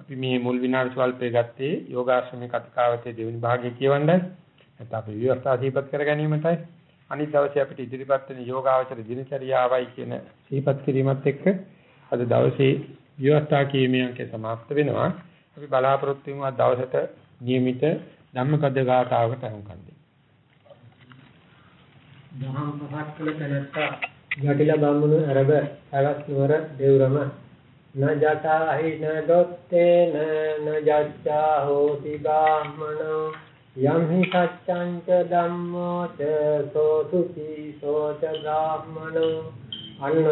අපි මේ මුල් විනාඩි ස්වල්පේ ගත්තේ යෝගාශ්‍රමයේ කතිකාවතේ දෙවෙනි භාගය කියවන්නයි. නැත්නම් අපි විවස්ථා සිහිපත් කර ගැනීමටයි. අනිත් දවසේ අපිට ඉදිරිපත් වෙන යෝගාචර දිනචරියාවයි කියන සිහිපත් කිරීමත් එක්ක අද දවසේ විවස්ථා කීමේ අංකය સમાપ્ત වෙනවා. අපි බලාපොරොත්තු වෙමු අද දවසට નિયમિત ධම්මපද ගාථාවකට අනුකම්ප දෙන්න. දහම් පහක් කළ තැනැත්තා ජටිල බමුණු අරබ පැවැත් නුවර දෙව්රම න ජටාහි න දොත්තේන න ජච්ඡා හෝති බ්‍රාහ්මනෝ යම් හි සච්ඡං ච ධම්මෝ ච සෝසුති සෝච බ්‍රාහ්මනෝ අන්නය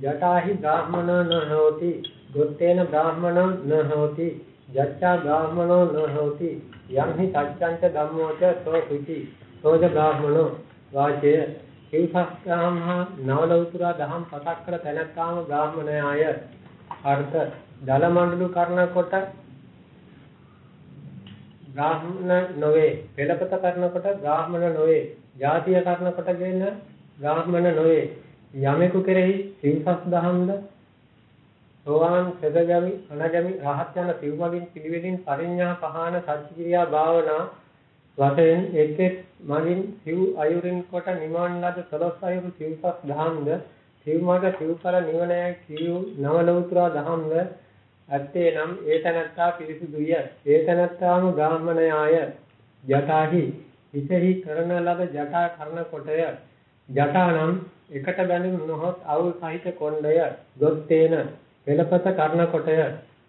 ජටාහි බ්‍රාහ්මනෝ න හෝති දොත්තේන බ්‍රාහ්මනෝ න හෝති ජච්ඡා බ්‍රාහ්මනෝ න හෝති යම් හි සච්ඡං ච ධම්මෝ ච සෝසුති සෝච බ්‍රාහ්මනෝ වාචය කිව්සක්ඛාම නවලෞතුරා දහම් පතක් කර තැනැත්තාම බ්‍රාහ්මණයාය අර්ථ දල මණ්ඩලු කරන කොට බ්‍රාහ්මණ නොවේ. පෙළපත කරනකොට බ්‍රාහ්මණ නොවේ. ජාතිය කරනකොටගෙන බ්‍රාහ්මණ නොවේ. යමෙකු කෙරෙහි සිව්සස් දහම්ද සෝවාන් සදගමි අනගමි රහත් යන සිව්මගින් පිළිවෙලින් පරිඥා පහන සත්‍චික්‍රියා භාවනා වශයෙන් එක් එක් මගින් සිව් අයුරින් කොට නිවන් ලද සලස් අයුරු සිව්පස් දහම්ද සිව් මග සිව්ඵල නිවනය කියු නව ලෞතුරා දහම්ද ඇත්තේ නම් ඒ තනත්තා පිරිසුදුය. ඒ තනත්තාම බ්‍රාහ්මණයාය ජටාහි විසෙහි කරන ලද ජටා කරන කොටය. ජටා නම් එකට බැඳුම් නොහොත් අවුල් සහිත කොණ්ඩය. ගොත්තේන පෙළපත කරන කොටය.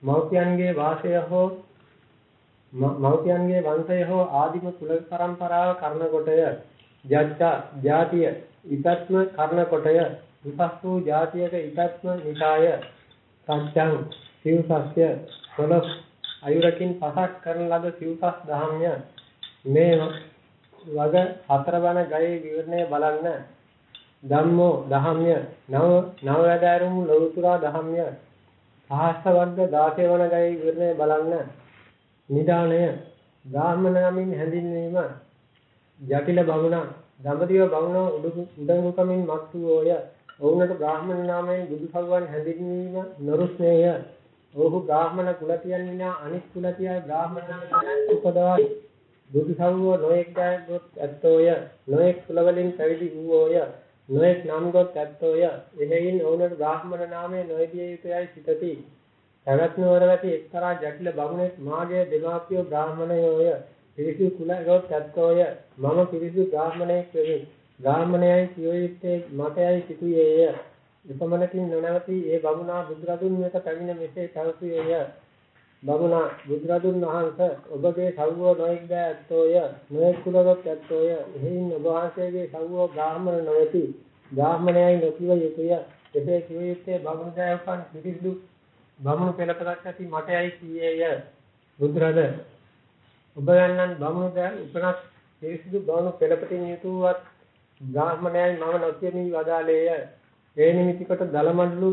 මෞපියන්ගේ වාසය හෝ මෞපියන්ගේ වංශය හෝ ආදිම කුල පරම්පරාව කරන කොටය. ජච්ඡා ජාතිය ඉතත්ම කරන කොටය. විපස් වූ ජාතියක ඉතත්ම නිකාය සත්‍යං සිව්සස්ය. පොළොස් අයුරකින් පසක් කරන ලද සිව්පස් දහම්ය මේ වග හතරවන ගයේ විවරණය බලන්න. ධම්මෝ දහම්ය නව නවවැදෑරුම් ලෞතුරා දහම්ය සහස්ත වර්ග 16 වන ගයේ විවරණය බලන්න. නිදාණය බ්‍රාහ්මණ නමින් හැඳින්වීම. ජටිල බමුණා දඹදිව බමුණෝ උඩඟුකමින් මත් වූය ඔවුන්ට බ්‍රාහ්මණ නාමයෙන් බුදුසවුවන් හැඳින්වීම නොරුස්නේය. ඔහු බ්‍රාහ්මණ කුලතියන් විනා අනිත් කුලතිය බ්‍රාහ්මණ නාමයෙන් උපදවයි. බුදුසවුව නොඑක් ගොත් ඇත්තෝය. නොඑක් කුලවලින් පැවිදි වූෝය නොඑක් නම් ගොත් ඇත්තෝය. එහෙයින් ඔවුන්ට බ්‍රාහ්මණ නාමය නොයදිය යුතුයයි සිතති. පැවැත්නුවර ඇති එක්තරා ජටිල බමුණෙක් මාගේ දෙමාපියෝ බ්‍රාහ්මණයෝය. පිරිසු කුලගොත් ඇත්තෝය. මම පිරිසු බ්‍රාහ්මණයෙක් වෙමි. බ්‍රාහ්මණයයි කිය යුත්තේ මටයයි සිටුයේය. එපමණකින් නොනවති ඒ බමුණා බුදුරදුන් වෙත පැමිණ මෙසේ පැවසුයේය. බමුණා බුදුරදුන් වහන්සේ ඔබගේ සව්වෝ නොඑක් දෑ ඇත්තෝය. නොඑක් කුලගොත් ඇත්තෝය. එහෙයින් ඔබ වහන්සේගේ සව්වෝ බ්‍රාහ්මණ නොවේති. බ්‍රාහ්මණයයි නොකිව යුතුය. එසේ කිව යුත්තේ බමුණු දයවපන් පිරිසු බමුණු පෙළපතක් ඇති මටයයි කීයේය බුදුරද ඔබ යන්නන් බමුණුද උපනස් පිරිසිදු බමුණු පෙළපතින් යුතුවත් බ්‍රාහ්මණයයි මම නොකියමි වදාලේය ඒ නිමිති කොට දලමඩලු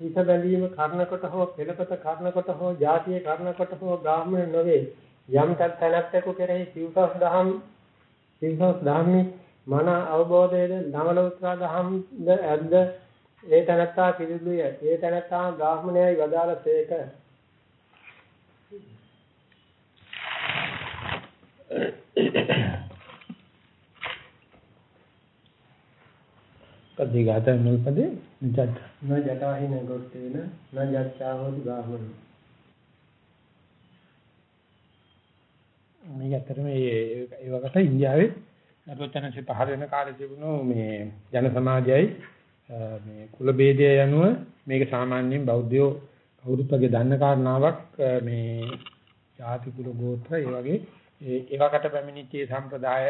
හිත බැඳීම කරනකොට හෝ පෙළපත කරනකොට හෝ ජාතිය කරනකොට හෝ බ්‍රාහ්මණ නොවේ යම් තැනැත්තෙකු කෙරෙහි සිව්සස් දහම් සිව්සස් දහම්නි මන අවබෝධයේද නවලෝත්‍රා දහම්ද ඇද්ද ඒ තනත්තා පිළිදුය. ඒ තනත්තා බ්‍රාහ්මණයයි වදාළසේක. පදේ ගාත මුල් පදේ නිජත් න ජටාහින ගොත්තේන න හෝති බ්‍රාහ්මණ මේක ඇත්තටම ඒ ඒ වකට ඉන්දියාවේ අරචනසේ පහළ වෙන කාලේ තිබුණු මේ ජන සමාජයයි මේ කුල ભેදය යනුව මේක සාමාන්‍යයෙන් බෞද්ධයෝ කවුරුත් වගේ දන්න කාරණාවක් මේ ජාති කුල ගෝත්‍ර ඒ වගේ ඒවකට පැමිණිච්ච සම්ප්‍රදාය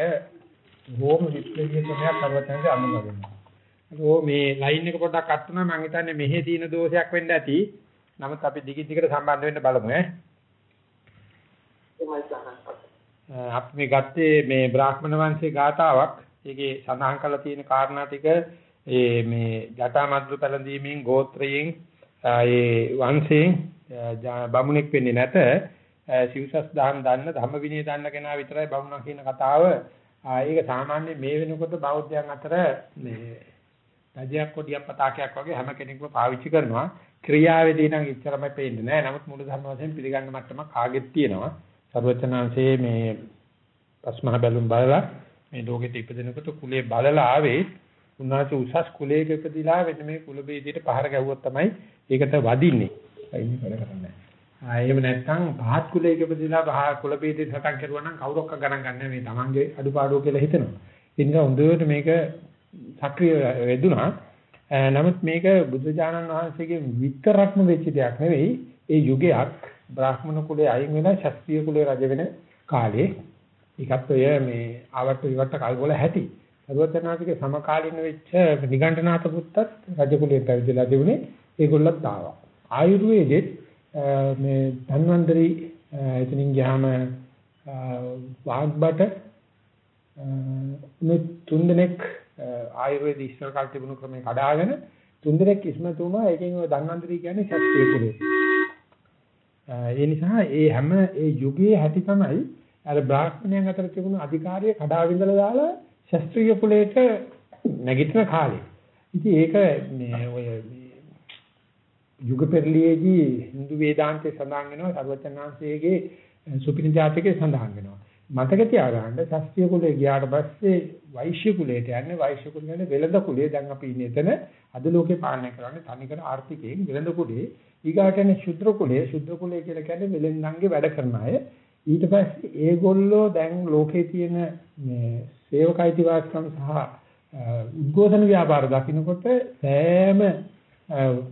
බොහොම විශ්ලේෂණය ක්‍රමයක් කරවතනදී අනුගමනය. ඒක මේ ලයින් එක පොඩ්ඩක් කට් වුණා මම හිතන්නේ මෙහි තියෙන දෝෂයක් වෙන්න ඇති. නමුත් අපි දිගින් දිගට සම්බන්ධ වෙන්න බලමු ඈ. අපි මේ ගත්තේ මේ බ්‍රාහ්මණ වංශයේ ගාතාවක්. ඒකේ සඳහන් කරලා තියෙන කාරණා ටික ඒ මේ ජටා මද්දු පැලඳීමෙන් ගෝත්‍රයෙන් ඒ වංශයෙන් බමුණෙක් වෙන්නේ නැත සිව්සස් දහම් දන්න ධම්ම විනය දන්න කෙනා විතරයි බමුණා කියන කතාව ඒක සාමාන්‍ය මේ වෙනකොට බෞද්ධයන් අතර මේ දජයක් කොටියක් පතාකයක් වගේ හැම කෙනෙක්ම පාවිච්චි කරනවා. ක්‍රියාවේදී නම් ඉච්චරම පේන්නේ නැහැ. නමුත් මූල ධර්ම වශයෙන් පිළිගන්න මට්ටමක් ආගෙත් තියෙනවා. සර්වචනාංශයේ මේ පස්මහ බැලුම් බලලා මේ ලෝකෙට ඉපදෙනකොට කුලේ බලලා ආවේ උන්වහන්සේ උසස් කුලයක ඉපදිලා වෙන මේ කුල බේදයට පහර ගැහුවොත් තමයි ඒකට වදින්නේ. අයින් වැඩ කරන්නේ. ආ එහෙම නැත්නම් පහත් කුලයක ඉපදිලා පහ කුල බේදයට සටන් කරුවා නම් කවුරක්ක ගණන් ගන්න මේ තමන්ගේ අඩුපාඩුව කියලා හිතනවා. ඒ නිසා හොඳට මේක සක්‍රිය වෙදුනා. නමුත් මේක බුදුජානන් වහන්සේගේ විතරක්ම වෙච්ච දෙයක් නෙවෙයි. ඒ යුගයක් බ්‍රාහ්මණ කුලයේ අයින් වෙලා ශාස්ත්‍රීය කුලයේ රජ වෙන කාලේ ඒකත් ඔය මේ ආවට ඉවට කල්ගොල හැටි. සරුවචනාතිගේ සමකාලීන වෙච්ච නිගණ්ඨනාත පුත්තත් රජ කුලයේ පැවිදිලා තිබුණේ ඒගොල්ලොත් ආවා. ආයුර්වේදෙත් මේ ධන්වන්තරි එතනින් ගියාම වාග්බට මේ තුන්දෙනෙක් ආයුර්වේද ඉස්සර කාල තිබුණු ක්‍රමේ කඩාගෙන තුන්දෙනෙක් ඉස්මතු වුණා. ඒකෙන් ඔය ධන්වන්තරි කියන්නේ ශාස්ත්‍රීය කුලේ. ඒ නිසා ඒ හැම ඒ යුගයේ හැටි තමයි අර බ්‍රාහ්මණයන් අතර තිබුණු අධිකාරිය කඩා විඳලා දාලා ශාස්ත්‍රීය කුලයට නැගිටින කාලේ. ඉතින් ඒක මේ ඔය යුග පෙරළියේදී Hindu වේදාන්තයේ සඳහන් වෙනවා සර්වචනාංශයේගේ සුපින ජාතකයේ සඳහන් වෙනවා. මතක තියාගන්න ශාස්ත්‍රීය කුලේ ගියාට පස්සේ වෛශ්‍ය කුලයට යන්නේ. වෛශ්‍ය කුලේ වෙළඳ කුලේ. දැන් අපි ඉන්නේ එතන අද ලෝකේ පාලනය කරන්නේ තනිකර ආර්ථිකයෙන් වෙළඳ කුලේ. ඊගාට යන්නේ ශුද්‍ර කුලේ ශුද්‍ර කුලේ කියලා කියන්නේ වෙළෙන්දන්ගේ වැඩ කරන අය. ඊට පස්සේ ඒගොල්ලෝ දැන් ලෝකේ තියෙන මේ සේවකයිති වාස්කම් සහ උද්ඝෝෂණ ව්‍යාපාර දකින්නකොට සෑම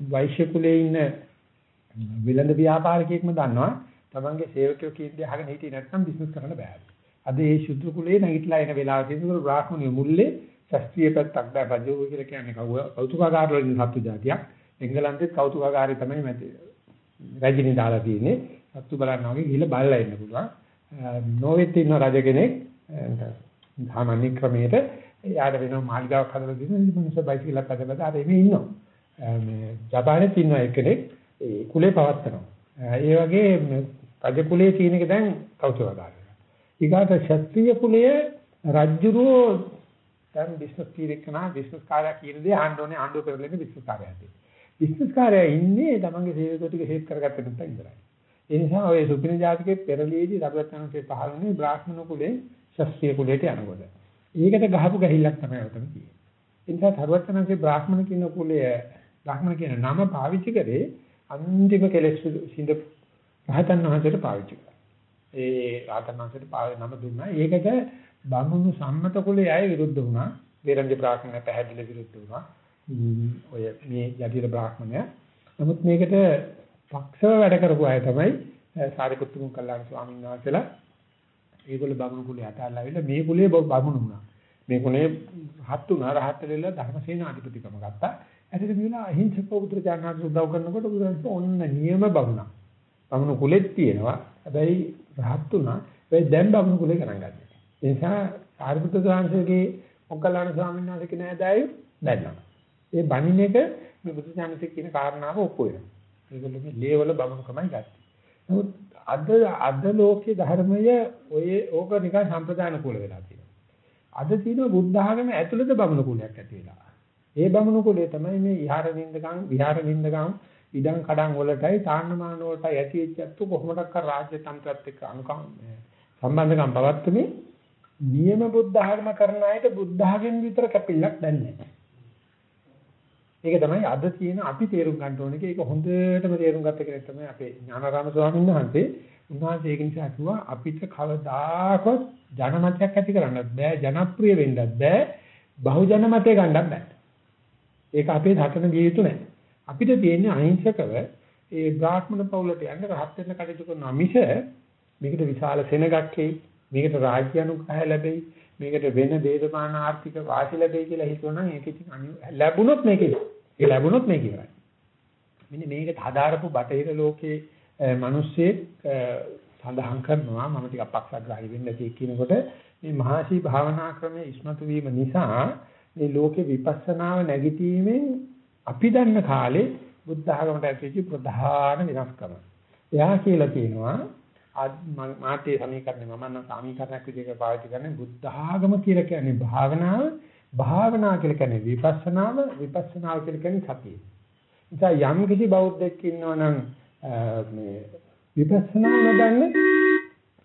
වෛශ්‍ය කුලයේ ඉන්න විලඳ ව්‍යාපාරිකයෙක්ම දන්නවා තමන්ගේ සේවකයෝ කියන දේ අහගෙන හිටියේ නැත්නම් බිස්නස් කරන්න බෑ. අද මේ ශුද්ධ කුලයේ නැගිටලා එන වෙලාව තියෙනකොට බ්‍රාහ්මණිය මුල්ලේ ශාස්ත්‍රීය පැත්තක් දැන් රජු කියලා කියන්නේ කෞතුකාගාර වලින් සත්තු జాතියක්. එංගලන්තෙත් කෞතුකාගාරය තමයි මැද රජිනී දාලා තියෙන්නේ. සත්තු බලන්න වගේ ගිහිල්ලා බලලා ඉන්න පුළුවන්. නෝවෙත් ඉන්න රජ කෙනෙක් සාමාන්‍ය ක්‍රමයට යාට වෙන මාලිගාවක් හදලා දෙන මිනිස්සු බයිසිකලක් හදලා අර එමේ ඉන්නවා. මේ ජපානයේ ඉන්න එක්කෙනෙක් ඒ කුලේ පවත්නවා. ඒ වගේ රජ කුලයේ තියෙන එක දැන් කෞතුකාගාරය. ඊගාට ක්ෂත්‍රීය කුලයේ රජුරෝ දැන් බිස්නස් කීරෙක් නා බිස්නස් කාර්යය කියන දේ ආණ්ඩ ඕනේ ආණ්ඩුව පෙරලෙන්නේ බිස්නස් කාර්යයන්ට. බිස්නස් කාර්යය ඉන්නේ තමන්ගේ සේවකයෝ ටික හේත් කරගත්ත නැත්නම් ඉඳලා. ඒ නිසා ඔය සුපින ජාතිකයේ පෙරළියේදී රබරත්නන්සේ පහළනේ බ්‍රාහ්මණ කුලේ ශස්ත්‍රීය කුලයට යනකොට. ඒකට ගහපු ගහිල්ලක් තමයි උතන තියෙන්නේ. ඒ නිසා සර්වඥාන්සේ බ්‍රාහ්මණ කියන කුලය බ්‍රාහ්මණ කියන නම පාවිච්චි කරේ අන්තිම කෙලෙස් සිඳ රහතන් වහන්සේට පාවිච්චි කරා. ඒ රහතන් වහන්සේට නම දුන්නා. ඒකට බමුණු සම්මත කුලයේ අය විරුද්ධ වුණා. වේරන්ජ බ්‍රාහ්මණය පැහැදිලි විරුද්ධ වුණා. ඔය මේ යටිර බ්‍රාහ්මණය. නමුත් මේකට පක්ෂව වැඩ කරපු අය තමයි සාරිපුත්තු මුකල්ලාන ස්වාමීන් වහන්සේලා. ඒගොල්ලෝ බමුණු කුලේ අතල්ලා ඇවිල්ලා මේ කුලේ බමුණු වුණා. මේ කුලේ රහත් වුණා රහත් වෙලා ධර්මසේන අධිපතිකම ගත්තා. ඇත්තට මේලා අහිංසක පුත්‍රයන්ට උදව් කරනකොට බුදුරජාණන් ඔන්න නියම බමුණා. බමුණු කුලෙත් තියෙනවා. හැබැයි රහත් වුණා. ඒ දැන් බමුණු කුලේ ගණන් ගන්න. ඒ නිසා සාරිපුත්තු ස්වාමීන්ගේ මොග්ගල්ලාන ස්වාමීන් වහන්සේ කියන ඇදයි දැන්නා. ඒ බණින එක මේ බුදුසසුනේ කියන කාරණාව ඔප්පු වෙනවා. ඒගොල්ලෝගේ ලේවල බමුණුකමයි ගත්තේ. නමුත් අද අද ලෝකයේ ධර්මය ඔය ඕක නිකන් සම්ප්‍රදාන කුල වෙලා තියෙනවා. අද තියෙන බුද්ධ ආගම ඇතුළත බමුණු කුලයක් ඇති වෙලා. ඒ බමුණු කුලය තමයි මේ විහාර නින්දකම් විහාර නින්දකම් ඉඩම් කඩම් වලටයි තාන්නමාන වලටයි ඇති වෙච්චත්තු කොහොමඩක් රාජ්‍ය තන්ත්‍රත් එක්ක අනුකම් සම්බන්ධකම් පවත්තුනේ නියම බුද්ධ ආගම කරන අයට බුද්ධ ආගම විතර කැපිල්ලක් දැන්නේ නැහැ. ඒක තමයි අද තියෙන අපි තේරුම් ගන්න ඕනේ ඒක හොඳටම තේරුම් ගත්ත කෙනෙක් තමයි අපේ ඥානාරාම ස්වාමීන් වහන්සේ. උන්වහන්සේ ඒක නිසා කිව්වා අපිට කවදාකවත් ජනමතයක් ඇති කරන්නත් බෑ ජනප්‍රිය වෙන්නත් බෑ බහුජන මතය ගන්නත් බෑ. ඒක අපේ රටන ගිය යුතු නැහැ. අපිට තියෙන්නේ අහිංසකව ඒ බ්‍රාහ්මණ පවුලට යන්න රහත් වෙන්න කටයුතු කරන මිස මේකට විශාල සෙනගක් එයි මේකට රාජ්‍ය අනුග්‍රහය ලැබෙයි මේකට වෙන දේශපාලන ආර්ථික වාසි ලැබෙයි කියලා හිතුවනම් ඒක ඉතින් ලැබුණොත් මේකේ ඒ ලැබුණොත් මේක ඉවරයි. මෙන්න මේකට හදාරපු බටහිර ලෝකයේ මිනිස්සේ සඳහන් කරනවා මම ටිකක් පක්ෂග්‍රාහී වෙන්න නැති කියනකොට මේ මහසි භාවනා ක්‍රමයේ ඉස්මතු වීම නිසා මේ ලෝකේ විපස්සනාව නැගිටීමෙන් අපි දන්න කාලේ බුද්ධ ආගමට ඇතිවෙච්ච ප්‍රධාන විනාශකම. එයා කියලා කියනවා මාතේ සමීකරණය මම නම් සමීකරණයක් විදිහට පාවිච්චි කරන්නේ බුද්ධ ආගම කියලා කියන්නේ භාවනාව භාවනා කියලා කියන්නේ විපස්සනාව විපස්සනාව කියලා කියන්නේ සතිය. නිසා යම් කිසි බෞද්ධෙක් ඉන්නවනම් මේ විපස්සනා නොදන්න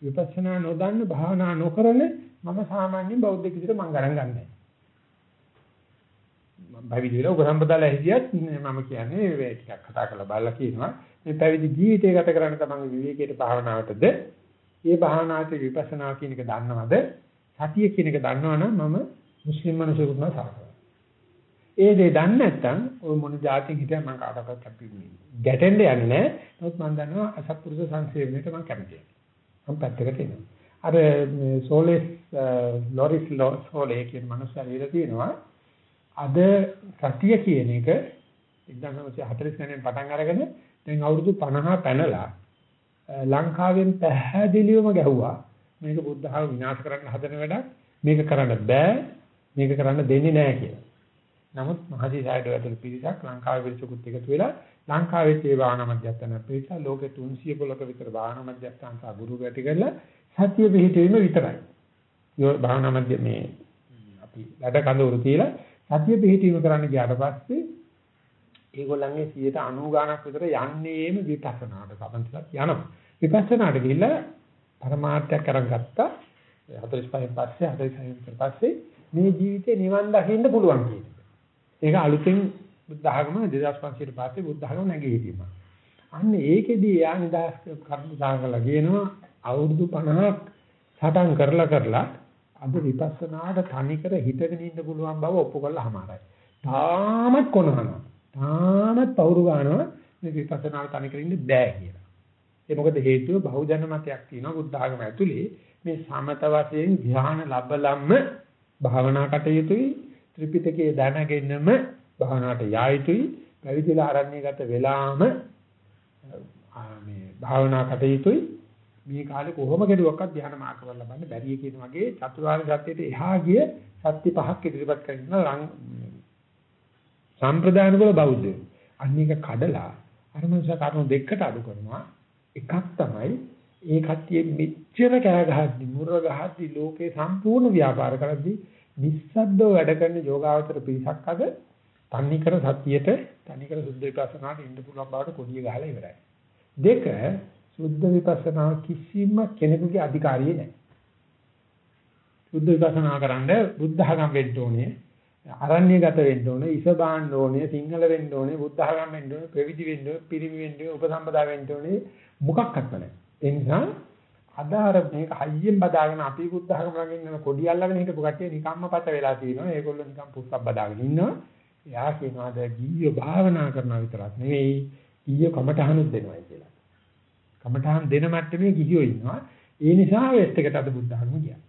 විපස්සනා නොදන්න භාවනා නොකරන මම සාමාන්‍ය බෞද්ධෙක් විදිහට මම ගණන් ගන්නෑ. මම පැවිදි වෙලා උපසම්පදාලා හිටියත් මම කියන්නේ මේ ටිකක් කතා කරලා බලලා කියනවා මේ පැවිදි ජීවිතය ගත කරන්න තමන්ගේ විවේකයට භාවනාවටද ඒ භාවනාවේ විපස්සනා කියන එක දන්නවද සතිය කියන එක දන්නවනම් මම මුස්ලිම් මිනිසෙකුට නම් සලකනවා. ඒ දේ දන්නේ නැත්නම් ඔය මොන જાතින් හිටියා මම කාටවත් කැපෙන්නේ ගැටෙන්න යන්නේ නැහැ. නමුත් මම දන්නවා අසත්පුරුෂ සංසේවණයට මම කැමතියි. මම පැත්තකට එනවා. අර සෝලෙස් ලොරිස් සෝලේ කියන මනුස්සයා ඉර තියෙනවා. අද සතිය කියන එක 1949 පටන් අරගෙන දැන් අවුරුදු 50 පැනලා ලංකාවෙන් පැහැදිලිවම ගැහුවා මේක බුද්ධ ධර්ම විනාශ කරන්න හදන වැඩක් මේක කරන්න බෑ මේක කරන්න දෙන්නේ නැහැ කියලා. නමුත් මහජී සායද ඇතුළු පිරිසක් ලංකාවේ පිරිසකුත් එකතු වෙලා ලංකාවේ ඒ භාවනා මධ්‍යස්ථාන පිරිස ලෝකෙ 300 පොලක විතර භාවනා මධ්‍යස්ථාන සහ ගුරු ගැටි කරලා සත්‍ය පිහිටීම විතරයි. ඒ භාවනා මධ්‍ය මේ අපි වැඩ කඳවුරු තියලා සත්‍ය පිහිටීම කරන්න ගියාට පස්සේ ඒගොල්ලන්ගේ 90 ගාණක් විතර යන්නේම විපස්සනාට සම්බන්ධලා යනවා. විපස්සනාට ගිහිල්ලා පරමාර්ථයක් අරන් ගත්තා. 45න් පස්සේ 46න් පස්සේ මේ ජීවිතේ නිවන් දකින්න පුළුවන් කියන ඒක අලුතෙන් බුද්ධ ආගම 2500 පස්සේ බුද්ධ ආගම නැගී හිටීම. අන්න ඒකෙදී යා නිදාස් කර්ම සාගලා කියනවා අවුරුදු 50ක් සටන් කරලා කරලා අද විපස්සනාට තනිකර හිතගෙන ඉන්න පුළුවන් බව ඔප්පු කරලා හමාරයි. තාමත් කොනහනවා. තාමත් පවුරු ගන්නවා මේ විපස්සනාට තනිකර ඉන්න බෑ කියලා. ඒ මොකද හේතුව බහුජන මතයක් තියෙනවා බුද්ධ ආගම ඇතුලේ මේ සමත වශයෙන් ධ්‍යාන ලැබලම්ම භාවනා කටයුතුයි ත්‍රිපිටකයේ දැනගෙනම භාවනාවට යා යුතුයි පැවිදිලා ආරණ්‍යගත වෙලාම මේ භාවනා කටයුතුයි මේ කාලේ කොහොම කෙරුවක්වත් ධ්‍යාන මාර්ගවල ලබන්න බැරිය කියන වගේ චතුරාර්ය සත්‍යයට එහා ගිය සත්‍ය පහක් ඉදිරිපත් කරගෙන රං සම්ප්‍රදාන වල බෞද්ධයෝ අනික කඩලා අර මනස කරුණු දෙකකට අඩු කරනවා. එකක් තමයි ඒ කට්ටිය මෙච්චර කෑ ගහද්දි මුර ගහද්දි ලෝකේ සම්පූර්ණ ව්‍යාපාර කරද්දි නිස්සද්දව වැඩ කරන යෝගාවචර පිරිසක් අද තන්නිකර සතියට තන්නිකර සුද්ධ විපස්සනාට ඉන්න පුළුවන් බවට කොඩිය ගහලා ඉවරයි. දෙක සුද්ධ විපස්සනා කිසිම කෙනෙකුගේ අධිකාරිය නැහැ. සුද්ධ විපස්සනා කරන්න බුද්ධ ධර්ම වෙන්න ඕනේ. අරණ්‍යගත වෙන්න ඕනේ, ඉස බාන්න ඕනේ, සිංහල වෙන්න ඕනේ, බුද්ධ ධර්ම වෙන්න ඕනේ, ප්‍රවිදි වෙන්න ඕනේ, පිරිමි වෙන්න ඕනේ, උපසම්පදා වෙන්න ඕනේ මොකක්වත් නැහැ. ඒ නිසා අදාර මේක හයියෙන් බදාගෙන අපි බුද්ධ ධර්ම ළඟින් ඉන්න කොඩි අල්ලගෙන හිටපු කට්ටිය නිකම්ම පච වෙලා තියෙනවා. ඒගොල්ලෝ නිකම් පුස්සක් බදාගෙන ඉන්නවා. එයා කියනවාද ගීය භාවනා කරනවා විතරක් නෙවෙයි, ගීය කමටහනුත් දෙනවා කියලා. කමඨාන් දෙන මට්ටමේ ගිහියෝ ඉන්නවා. ඒ නිසා වෙස්ට් එකට අද බුද්ධ ධර්ම ගියා.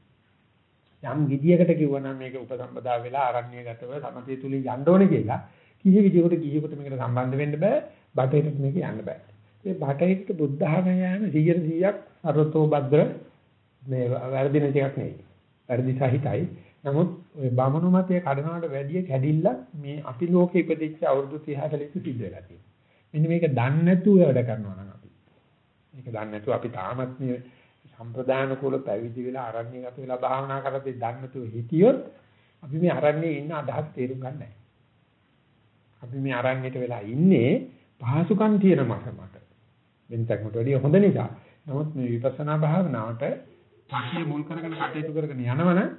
යම් ගිදියකට කිව්වනම් මේක උපසම්පදා වෙලා ආරණ්‍යගතව සමතේ තුලින් යන්න ඕනේ කියලා කිසි විදියකට ගිහියෙකුට මේකට සම්බන්ධ වෙන්න බෑ. බටහිරට මේක යන්න බෑ. මේ බටහිරට බුද්ධ ධර්ම යෑම 100%ක් අරතෝ භද්‍ර මේ වැරදි නැති එකක් නෙවෙයි. වැරදි සහිතයි. නමුත් ඔය බමුණු මතයේ කඩනවට වැඩිය කැඩිල්ල මේ අපි ලෝකෙ ඉපදිච්ච අවුරුදු 30 40 සිද්ධ වෙලා තියෙනවා. මෙන්න මේක දන්නේ නැතුව වැඩ කරනවා නම් මේක දන්නේ නැතුව අපි තාමත් මේ සම්ප්‍රදාන කුල පැවිදි වෙලා අරණ්‍යගත වෙලා භාවනා කරද්දී දන්නේ නැතුව හිටියොත් අපි මේ අරණ්‍යයේ ඉන්න අදහස් තේරුම් ගන්න නැහැ. අපි මේ අරණ්‍යයට වෙලා ඉන්නේ පහසුකම් තියෙන මට්ටමකට. වෙනතකට වැඩිය හොඳ නිසා. නමුත් මේ විපස්සනා භාවනාවට පස්සේ මුල් කරගෙන කටයුතු කරගෙන යනවනම්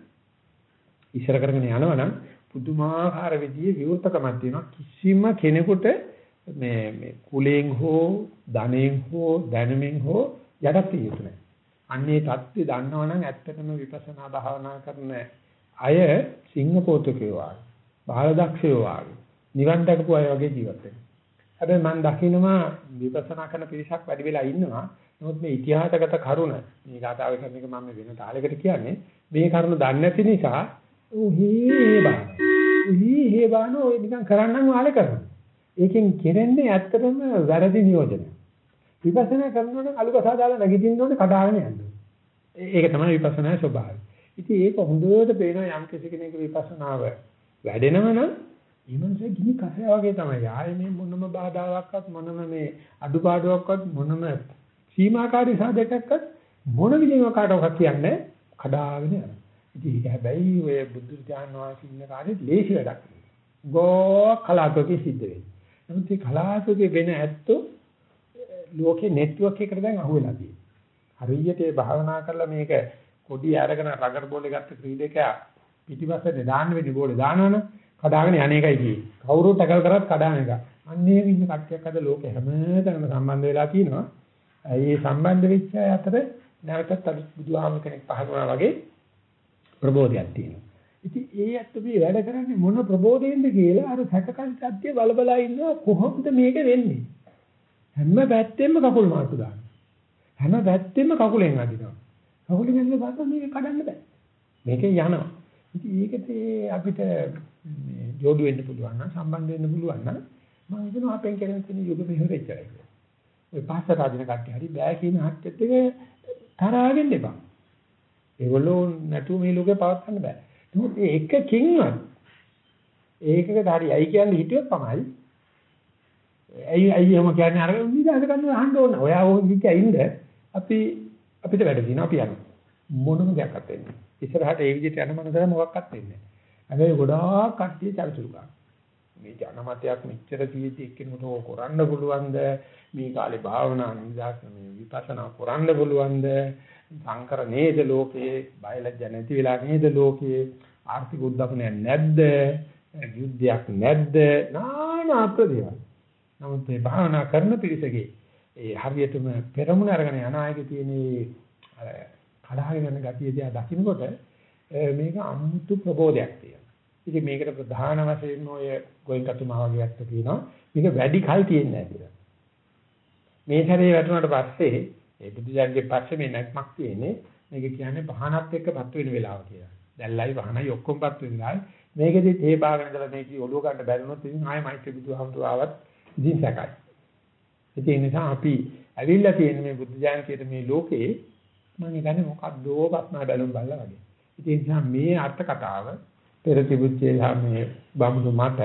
ඉස්සර කරගෙන යනවනම් පුදුමාකාර විදිහේ විවෘතකමක් තියෙනවා කිසිම කෙනෙකුට මේ මේ කුලයෙන් හෝ ධනෙන් හෝ දැනුමින් හෝ යටත් යුතු නැහැ. අන්නේ தත්ත්වය දන්නවනම් ඇත්තටම විපස්සනා භාවනා කරන අය සිංහපෝතකයෝ ආයි. බාලදක්ෂයෝ ආයි. නිවන් දක්පු අය වගේ ජීවත් වෙනවා. හැබැයි මම දකිනවා විපස්සනා කරන පිරිසක් වැඩි වෙලා ඉන්නවා. නමුත් මේ ඉතිහාසගත කරුණ මේ කතාවේ කරන එක මම වෙන තාලයකට කියන්නේ මේ කරුණ දන්නේ නැති නිසා උහි බාන. උහි හේ බාන ඔය නිකන් කරන්නම් වාලේ කරනවා. ඒකෙන් කෙරෙන්නේ ඇත්තටම වැරදි නියෝජනය. විපස්සනා කරනකොට අලුකසා දාලා නැගිටින්න ඕනේ කඩාගෙන යන්න. ඒක තමයි විපස්සනායේ ස්වභාවය. ඉතින් ඒක හොඳට පේනවා යම් කෙනෙක් විපස්සනාව වැඩෙනව නම් ඊමණසේ ගිනි කසය වගේ තමයි. ආයේ මේ මොනම බාධාවක්වත් මොනම මේ අඩුපාඩුවක්වත් මොනම සීමාකාරී සාධකයක්වත් මොන විදිහම කාටවත් කියන්නේ කඩාගෙන යනවා. ඉතින් ඒක හැබැයි ඔය බුදු දාන වාසී ඉන්න කාලේ ලේසි වැඩක් නෙවෙයි. ගෝ කලාතුරකින් සිද්ධ වෙන්නේ. නමුත් මේ කලාතුරකේ වෙන ඇත්තෝ ලෝකේ නෙට්වර්ක් එකට දැන් අහුවෙලා තියෙනවා. හරියට ඒ භාවනා කරලා මේක කොඩි අරගෙන රගර් බෝලේ ගත්ත ක්‍රීඩකයා පිටිපස්සට දාන්න වෙන්නේ බෝලේ දානවනේ කඩාගෙන යන්නේකයි කියේ. කවුරු ටැකල් කරත් කඩාන එක. අන්නේ ඉන්න කට්ටියක් අද ලෝකෙ හැමතැනම සම්බන්ධ වෙලා තියෙනවා. ඒ සම්බන්ධ වෙච්ච අය අතර නැවතත් බුදුහාම කෙනෙක් පහළ වුණා වගේ ප්‍රබෝධයක් තියෙනවා. ඉතින් ඒ ඇත්ත මේ වැඩ කරන්නේ මොන ප්‍රබෝධයෙන්ද කියලා අර සැකකල් සත්‍ය බලබලා ඉන්නවා කොහොමද මේක වෙන්නේ? හැම පැත්තෙම කකුල් මාතු දානවා. හැම පැත්තෙම කකුලෙන් අදිනවා. කකුලෙන් ඇදලා බලන්න මේක කඩන්න බෑ. මේකේ යනවා. ඉතින් ඒකට අපිට මේ ජෝඩු වෙන්න පුළුවන් නම් සම්බන්ධ වෙන්න පුළුවන් නම් මම හිතනවා අපෙන් කරන තියෙන යුග මෙහෙර එච්චරයි කියලා. ඔය පාස්ස රාජින කට්ටිය හරි බෑ කියන හත්ෙත් එක තරහා වෙන්න එපා. ඒගොල්ලෝ නැතුව මේ ලෝකේ පවත්වන්න බෑ. නමුත් ඒ එකකින්වත් ඒකකට හරි ඇයි කියන්නේ හිටියොත් තමයි ඇයි ඇයි එහෙම කියන්නේ අර නිදාස ගන්න අහන්න ඕන. ඔයා ඕක කිච්චින්ද අපි අපිට වැඩ දිනවා අපි යනවා. මොනම දෙයක් අත් වෙන්නේ. ඉස්සරහට ඒ විදිහට යන මනසට මොකක්වත් වෙන්නේ නැහැ. හැබැයි ගොඩාක් කට්ටිය චරිචුරු ගන්න. මේ ජනමතයක් මෙච්චර තියෙද්දි එක්කෙනෙකුට ඕක කරන්න පුළුවන්ද? මේ කාලේ භාවනා නිදාස් මේ විපස්සනා කරන්න පුළුවන්ද? සංකර නේද ලෝකේ බයලජ්ජ නැති වෙලා නේද ලෝකේ ආර්ථික උද්දපනයක් නැද්ද? යුද්ධයක් නැද්ද? නානා ප්‍රදේවල්. නමුත් මේ භාවනා කරන පිරිසගේ ඒ හරියටම පෙරමුණ අරගෙන යන අයගේ තියෙන අර කඩහගෙන යන ගතිය දිහා දකින්නකොට මේක අමුතු ප්‍රබෝධයක් තියෙනවා. ඉතින් මේකට ප්‍රධාන වශයෙන් ඔය ගෝයන්කතුමා වගේ අත්ත කියනවා මේක වැඩි කල් තියෙන්නේ නැහැ කියලා. මේ සැරේ වැටුණාට පස්සේ ඒ බුදුජානකගේ පස්සේ මේ නැක්මක් තියෙන්නේ මේක කියන්නේ පහනත් එක්ක පත් වෙන වෙලාව කියලා. දැල්ලයි පහනයි ඔක්කොම පත් වෙන වෙලාවයි මේකෙදි තේ බාගෙන ඉඳලා මේක ඔළුව ගන්න බැරිනොත් ඉතින් ආයෙ මෛත්‍රී බුදුහාමුදුරුවෝ ආවත් ඉතින් සැකයි. ඒ නිසා අපි ඇවිල්ලා තියෙන මේ බුදුජානකයේ මේ ලෝකේ මම හිතන්නේ මොකක්දෝ පස්නා බැලුම් බලලා වගේ. ඒ නිසා මේ අර්ථ කතාව පෙර තිබුච්චේ මේ බමුණු මත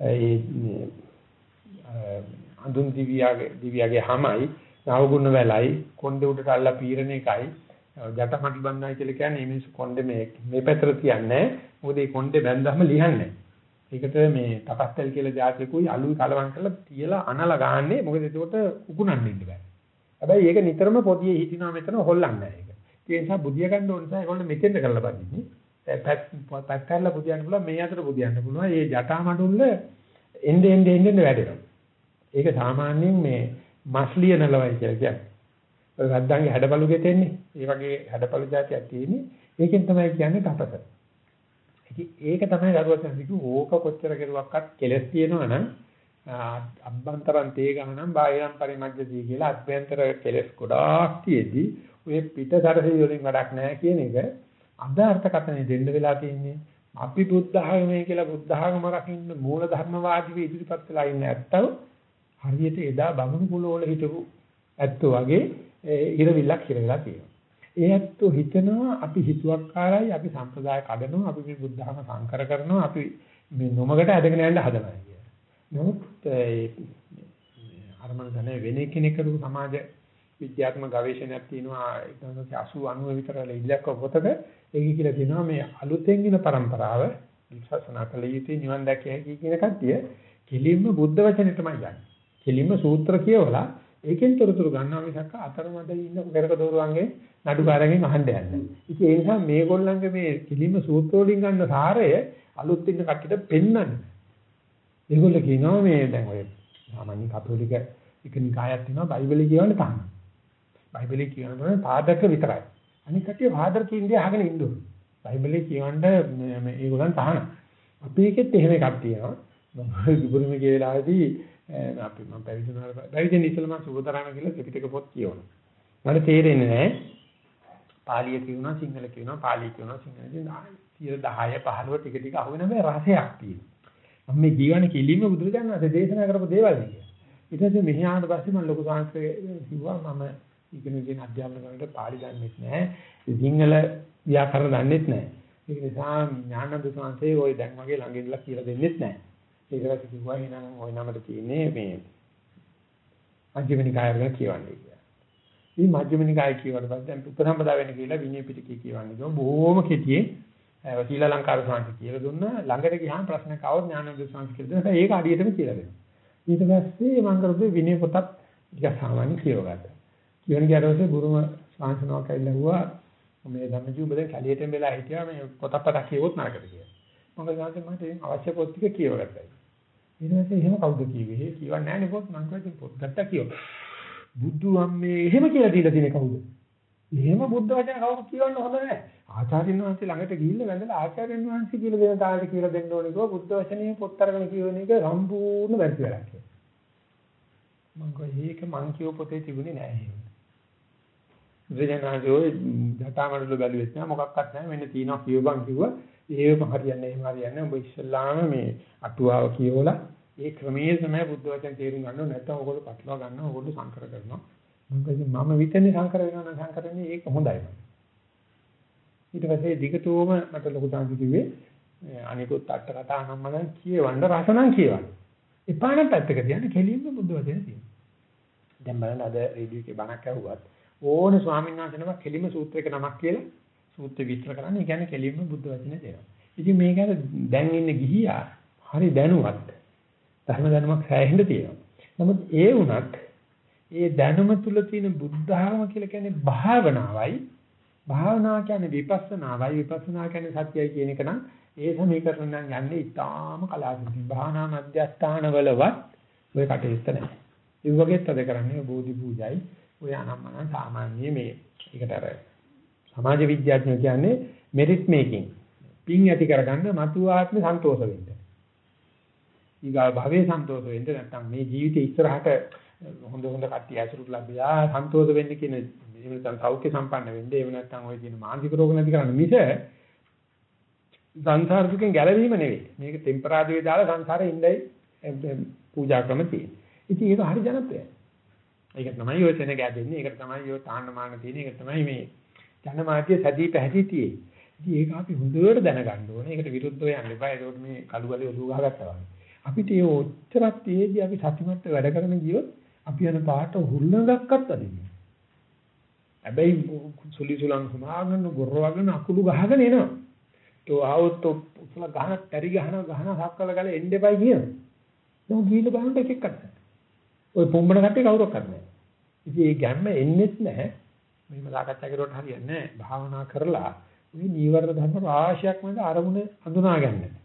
ඒ අඳුන් දිවියාගේ දිවියාගේ හැමයි නවගුණ වෙලයි කොණ්ඩේ උඩට අල්ලා පීරණ එකයි ජටමටි බන්නයි කියලා කියන්නේ මේ මිනිස්සු කොණ්ඩේ මේ මේ පැත්තට තියන්නේ මොකද මේ කොණ්ඩේ බැන්දහම ලියන්නේ ඒකට මේ තපස්සල් කියලා જાතිකුයි අලුයි කලවම් කරලා තියලා අනලා ගහන්නේ මොකද ඒකට උකුණන්න ඉන්න බෑ හැබැයි ඒක නිතරම පොදියේ හිටිනවා මෙතන හොල්ලන්නේ නැහැ ඒක ඒ නිසා බුදිය ගන්න ඕන නිසා ඒගොල්ලෝ මෙතෙන්ද කරලා බදින්නේ. පැත් පැත්තරලා බුදියන්න පුළුවන් මේ අතට බුදියන්න පුළුවන්. මේ ජටා මඩුල්ල එnde ende ende වැඩෙනවා. ඒක සාමාන්‍යයෙන් මේ මස්ලියනලවයි කියලා කියන්නේ. ඔය රද්දන්ගේ හැඩපළු ගෙතෙන්නේ. ඒ වගේ හැඩපළු જાතියක් තියෙන්නේ. ඒකෙන් තමයි කියන්නේ තපස. ඉතින් ඒක තමයි දරුවත් සිකු ඕක කොච්චර කෙරුවක්වත් කෙලස් තියෙනවා නම් අභ්‍යන්තරං තේ ගමනම් බාහිරම් පරිමජ්ජති කියලා අභ්‍යන්තර කෙලස් ගොඩාක් තියෙද්දි ඔය පිට සරසී වලින් වැඩක් නැහැ කියන එක අද අර්ථකථනය දෙන්න වෙලා තියෙන්නේ අපි බුද්ධ ආගමේ කියලා බුද්ධ ආගම රකින්න මූල ධර්මවාදීව ඉදිරිපත් වෙලා ඉන්න ඇත්තව හරියට එදා බමුණු කුලවල හිටපු ඇත්තෝ වගේ ඉරවිල්ලක් හිරවිලා තියෙනවා. ඒ ඇත්තෝ හිතනවා අපි හිතුවක්කාරයි අපි සම්ප්‍රදාය කඩනවා අපි මේ බුද්ධ ආගම සංකර කරනවා අපි මේ නොමකට ඇදගෙන යන්න හදනවා කියලා. නමුත් අරමන ධනෙ වෙන කෙනෙක් කරු සමාජ විද්‍යාත්මක ගවේෂණයක් තියෙනවා 1980 90 විතර ඉලක්ක පොතක ඒක කියලා තියෙනවා මේ අලුතෙන් එන પરම්පරාව විශ්වාසනා කළ යුතු නිවන් දැකිය හැකි කියන කට්ටිය කෙලින්ම බුද්ධ වචනේ තමයි යන්නේ. කෙලින්ම සූත්‍ර කියවලා ඒකෙන් තොරතුරු ගන්නවා මිසක් අතරමැද ඉන්න පෙරක දෝරුවන්ගේ නඩුකාරයෙන් අහන්න යන්නේ. ඉතින් ඒ නිසා මේගොල්ලන්ගේ මේ කෙලින්ම සූත්‍ර වලින් ගන්න සාරය අලුත් ඉන්න කට්ටියට පෙන්වන්න. ඒගොල්ලෝ කියනවා මේ දැන් ඔය සාමාන්‍ය කතෝලික එක නිකායක් තියෙනවා බයිබලේ කියවන්නේ තමයි. බයිබලේ කියනකොට පාදක විතරයි. අනික කටිය පාදක කියන්නේ අහගෙන ඉන්න ඕනේ. බයිබලේ කියවන්න මේ ඒගොල්ලන් තහන. අපි එකෙත් එහෙම එකක් තියෙනවා. මම ගුරුමේ ගිය වෙලාවේදී අපි මම පැවිදුණා පැවිදෙන්න ඉස්සෙල්ලා මම සුබතරණ කියලා ත්‍රිපිටක පොත් කියවනවා. මට තේරෙන්නේ නැහැ. පාලිය කියනවා සිංහල කියනවා පාලි කියනවා සිංහල කියනවා 10 15 ටික ටික අහුවෙන මේ රසයක් තියෙනවා. මම මේ ජීවන කිලිම බුදුරජාණන් වහන්සේ දේශනා කරපු දේවල් නේ. ඊට පස්සේ මෙහි ආවට පස්සේ මම ලොකු සංස්කෘතිය කිව්වා මම ඉගෙන ගන්න අධ්‍යාපන කරනකොට පාලි දන්නෙත් නැහැ. සිංහල ව්‍යාකරණ දන්නෙත් නැහැ. ඒක නිසා ඥානන්ද සංසේ ওই දැන් වගේ ළඟ ඉඳලා කියලා දෙන්නෙත් නැහැ. ඒකට කිව්වා එහෙනම් ওই නමට තියෙන්නේ මේ මජ්ක්‍ධිම නිකාය වල කියවන්නේ කියලා. මේ මජ්ක්‍ධිම නිකාය කියවට පස්සේ දැන් උපසම්පදා වෙන්න කියලා විනය පිටකේ කියවන්නේ. ඒක බොහොම කෙටියෙන් සීල ලංකාර සාංශ කියලා දුන්නා. ළඟට ගියාම ප්‍රශ්නයක් ආවොත් ඥානෝදය සාංශ කියලා දුන්නා. ඒක අඩියටම කියලා දෙනවා. ඊට පස්සේ මම කරපු විනය පොතක් ටිකක් සාමාන්‍ය කියවගත්තා. කියන ගියරෝසේ බුරුම සාංශනාවක් ඇවිල්ලා හුවා මේ ධම්මජීව බෙදෙන් කැලියටම වෙලා හිටියා මේ පොතක් පතක් කියවොත් නරකද? කියලා. මම ගානේ මට අවශ්‍ය පොත් ටික කියවගත්තා. ඊට පස්සේ එහෙම කවුද කිව්වේ කියවන්නේ නැහැ නේ පොත් මම කිව්වා පොත් ගත්තා කියව බුදු අම්මේ එහෙම කියලා දීලා තියෙන කවුද එහෙම බුද්ධ වචන කවුරු කියවන්න හොඳ නැහැ. ආචාර්යන් වහන්සේ ළඟට ගිහිල්ලා වැඳලා ආචාර්යන් වහන්සේ කියලා දෙන තාලෙට කියලා දෙන්න ඕනේ කිව්වා බුද්ධ වචනේ පොත් අරගෙන කියවන එක සම්පූර්ණ වැරදි වැඩක් කියලා. මම කිව්වා ඒක මං කියව පොතේ තිබුණේ නෑ එහෙම. විජයනාජෝ දතාමඩල බැලුවෙත් නෑ මොකක්වත් නෑ මෙන්න තියෙනවා කියවපන් කිව්වා. ඒකම හරියන්නේ එහෙම හරියන්නේ ඔබ ඉස්සල්ලාම මේ අටුවාව කියවලා ඒ ක්‍රමයේ තමයි බුද්ධ වචන තේරුම් ගන්නව නැත්නම් ඔයගොල්ලෝ පටලවා ගන්නවා ඔයගොල්ලෝ සංකර කරනවා. මම මම විතරනේ සංකර වෙනවා නම් සංකර වෙන්නේ ඒක හොඳයි මම. ඊට පස්සේ දිගටම මට ලොකු තාන්ති කිව්වේ අනිකුත් අට කතා නම් මම කියවන්න රසනම් කියවන්න. එපා නම් පැත්තක තියන්න කෙලින්ම බුද්ධ වචනේ තියෙනවා. දැන් බලන්න අද රේඩියෝ එකේ බණක් ඇහුවත් ඕන ස්වාමීන් වහන්සේ නමක් කෙලින්ම සූත්‍රයක නමක් කියලා සූත්‍ර විස්තර කරන්නේ. ඒ කියන්නේ කෙලින්ම බුද්ධ වචනේ දෙනවා. ඉතින් මේක දැන් ඉන්නේ ගිහියා හරි දැනුවත්. ධර්ම දැනුමක් සෑහෙන්න තියෙනවා. නමුත් ඒ වුණත් ඒ දැනුම තුල තියෙන බුද්ධාගම කියලා කියන්නේ භාවනාවයි භාවනාව කියන්නේ විපස්සනාවයි විපස්සනා කියන්නේ සත්‍යයි කියන එක නම් ඒ සමීකරණ නම් යන්නේ ඊටාම කලාතුරකින් භාවනා මධ්‍යස්ථානවලවත් ඔය කටයුත්ත නැහැ. ඒ වගේත් අද කරන්නේ බෝධි පූජයි ඔය අනම්මන සාමාන්‍ය මේ ඒකට අර සමාජ විද්‍යාඥයෝ කියන්නේ මෙරිට් මේකින් පින් ඇති කරගන්න මතු ආත්ම සන්තෝෂ වෙන්න. ඊගා භවයේ සන්තෝෂ වෙන්න නැත්නම් මේ ජීවිතේ ඉස්සරහට හොඳ හොඳ කට්ටිය ඇසුරු ලැබිලා සන්තෝෂ වෙන්න කියන එහෙම නැත්නම් සෞඛ්‍ය සම්පන්න වෙන්න එහෙම නැත්නම් ওই කියන මානසික රෝග නැති කරන්න මිස සංසාර දුකෙන් ගැලවීම නෙවෙයි. මේක ටෙම්පරාදුවේ දාලා සංසාරේ ඉඳයි පූජා ක්‍රම තියෙන්නේ. ඉතින් ඒක හරි ජනප්‍රියයි. ඒක තමයි ඔය සෙන ගැදෙන්නේ. ඒක තමයි ඔය තාන්න මාන තියෙන්නේ. ඒක තමයි මේ ජනමාධ්‍ය සැදී පැහැදී තියෙන්නේ. ඉතින් ඒක අපි හොඳට දැනගන්න ඕනේ. ඒකට විරුද්ධව යන්න එපා. ඒකට මේ කළුගලේ ඔලුව ගහගත්තා වගේ. අපිට ඒ ඔච්චරක් තියේදී අපි සතුටුමත් වැඩ කරන ජීවත් අපි යන පාට හුල්ලඟක්වත් අදින්නේ. හැබැයි සුලි සුලං සමාගන්න ගොරවගෙන අකුළු ගහගෙන එනවා. ඒ ආවොත් උසල ගහන තරි ගහන ගහන සක්කල ගල එන්න එපයි කියන. දැන් ගිහිල්ලා බලන්න එක එකක් නැහැ. ওই පොම්බන කට්ටිය කවුරක් කරන්නේ. ඉතින් ඒ ගැම්ම එන්නේත් නැහැ. මෙහෙම සාකච්ඡා කරුවට හරියන්නේ නැහැ. භාවනා කරලා මේ නීවරණ ධර්ම රාශියක් මත අරමුණ අඳුනා ගන්න.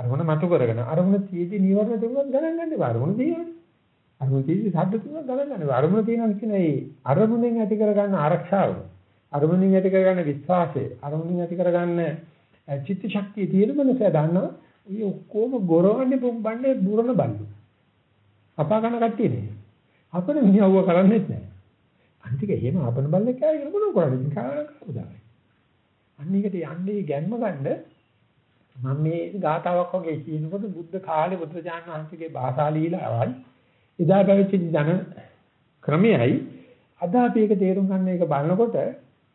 අරමුණ මතු කරගෙන අරමුණ තියේදී නීවරණ දෙකක් ගණන් ගන්න එපා. අරමුණ තියෙන්නේ. අරමුණ තියෙදි ශබ්ද තුනක් ගණන් ගන්න. අරමුණ තියෙනවා කියන ඒ අරමුණෙන් ඇති කරගන්න ආරක්ෂාව. අරමුණෙන් ඇති කරගන්න විශ්වාසය. අරමුණෙන් ඇති කරගන්න චිත්ත ශක්තිය තියෙන මනස දන්නවා. මේ ඔක්කොම ගොරවන්නේ බොම්බන්නේ බුරණ බල්ලු. අපා ගන්න කට්ටිය නේ. අපන මිනිහව කරන්නේත් නැහැ. අන්තික එහෙම අපන බල්ලෙක් ආගෙන මොනව කරන්නේ? කාරණා කවුදායි. අන්න එකට යන්නේ ගැම්ම ගන්න මම මේ ගාතාවක් වගේ කියනකොට බුද්ධ කාලේ බුදුරජාණන් වහන්සේගේ භාෂා ලීලාවයි එදා පැවතිච්ච ජන ක්‍රමයයි අද අපි ඒක තේරුම් ගන්න එක බලනකොට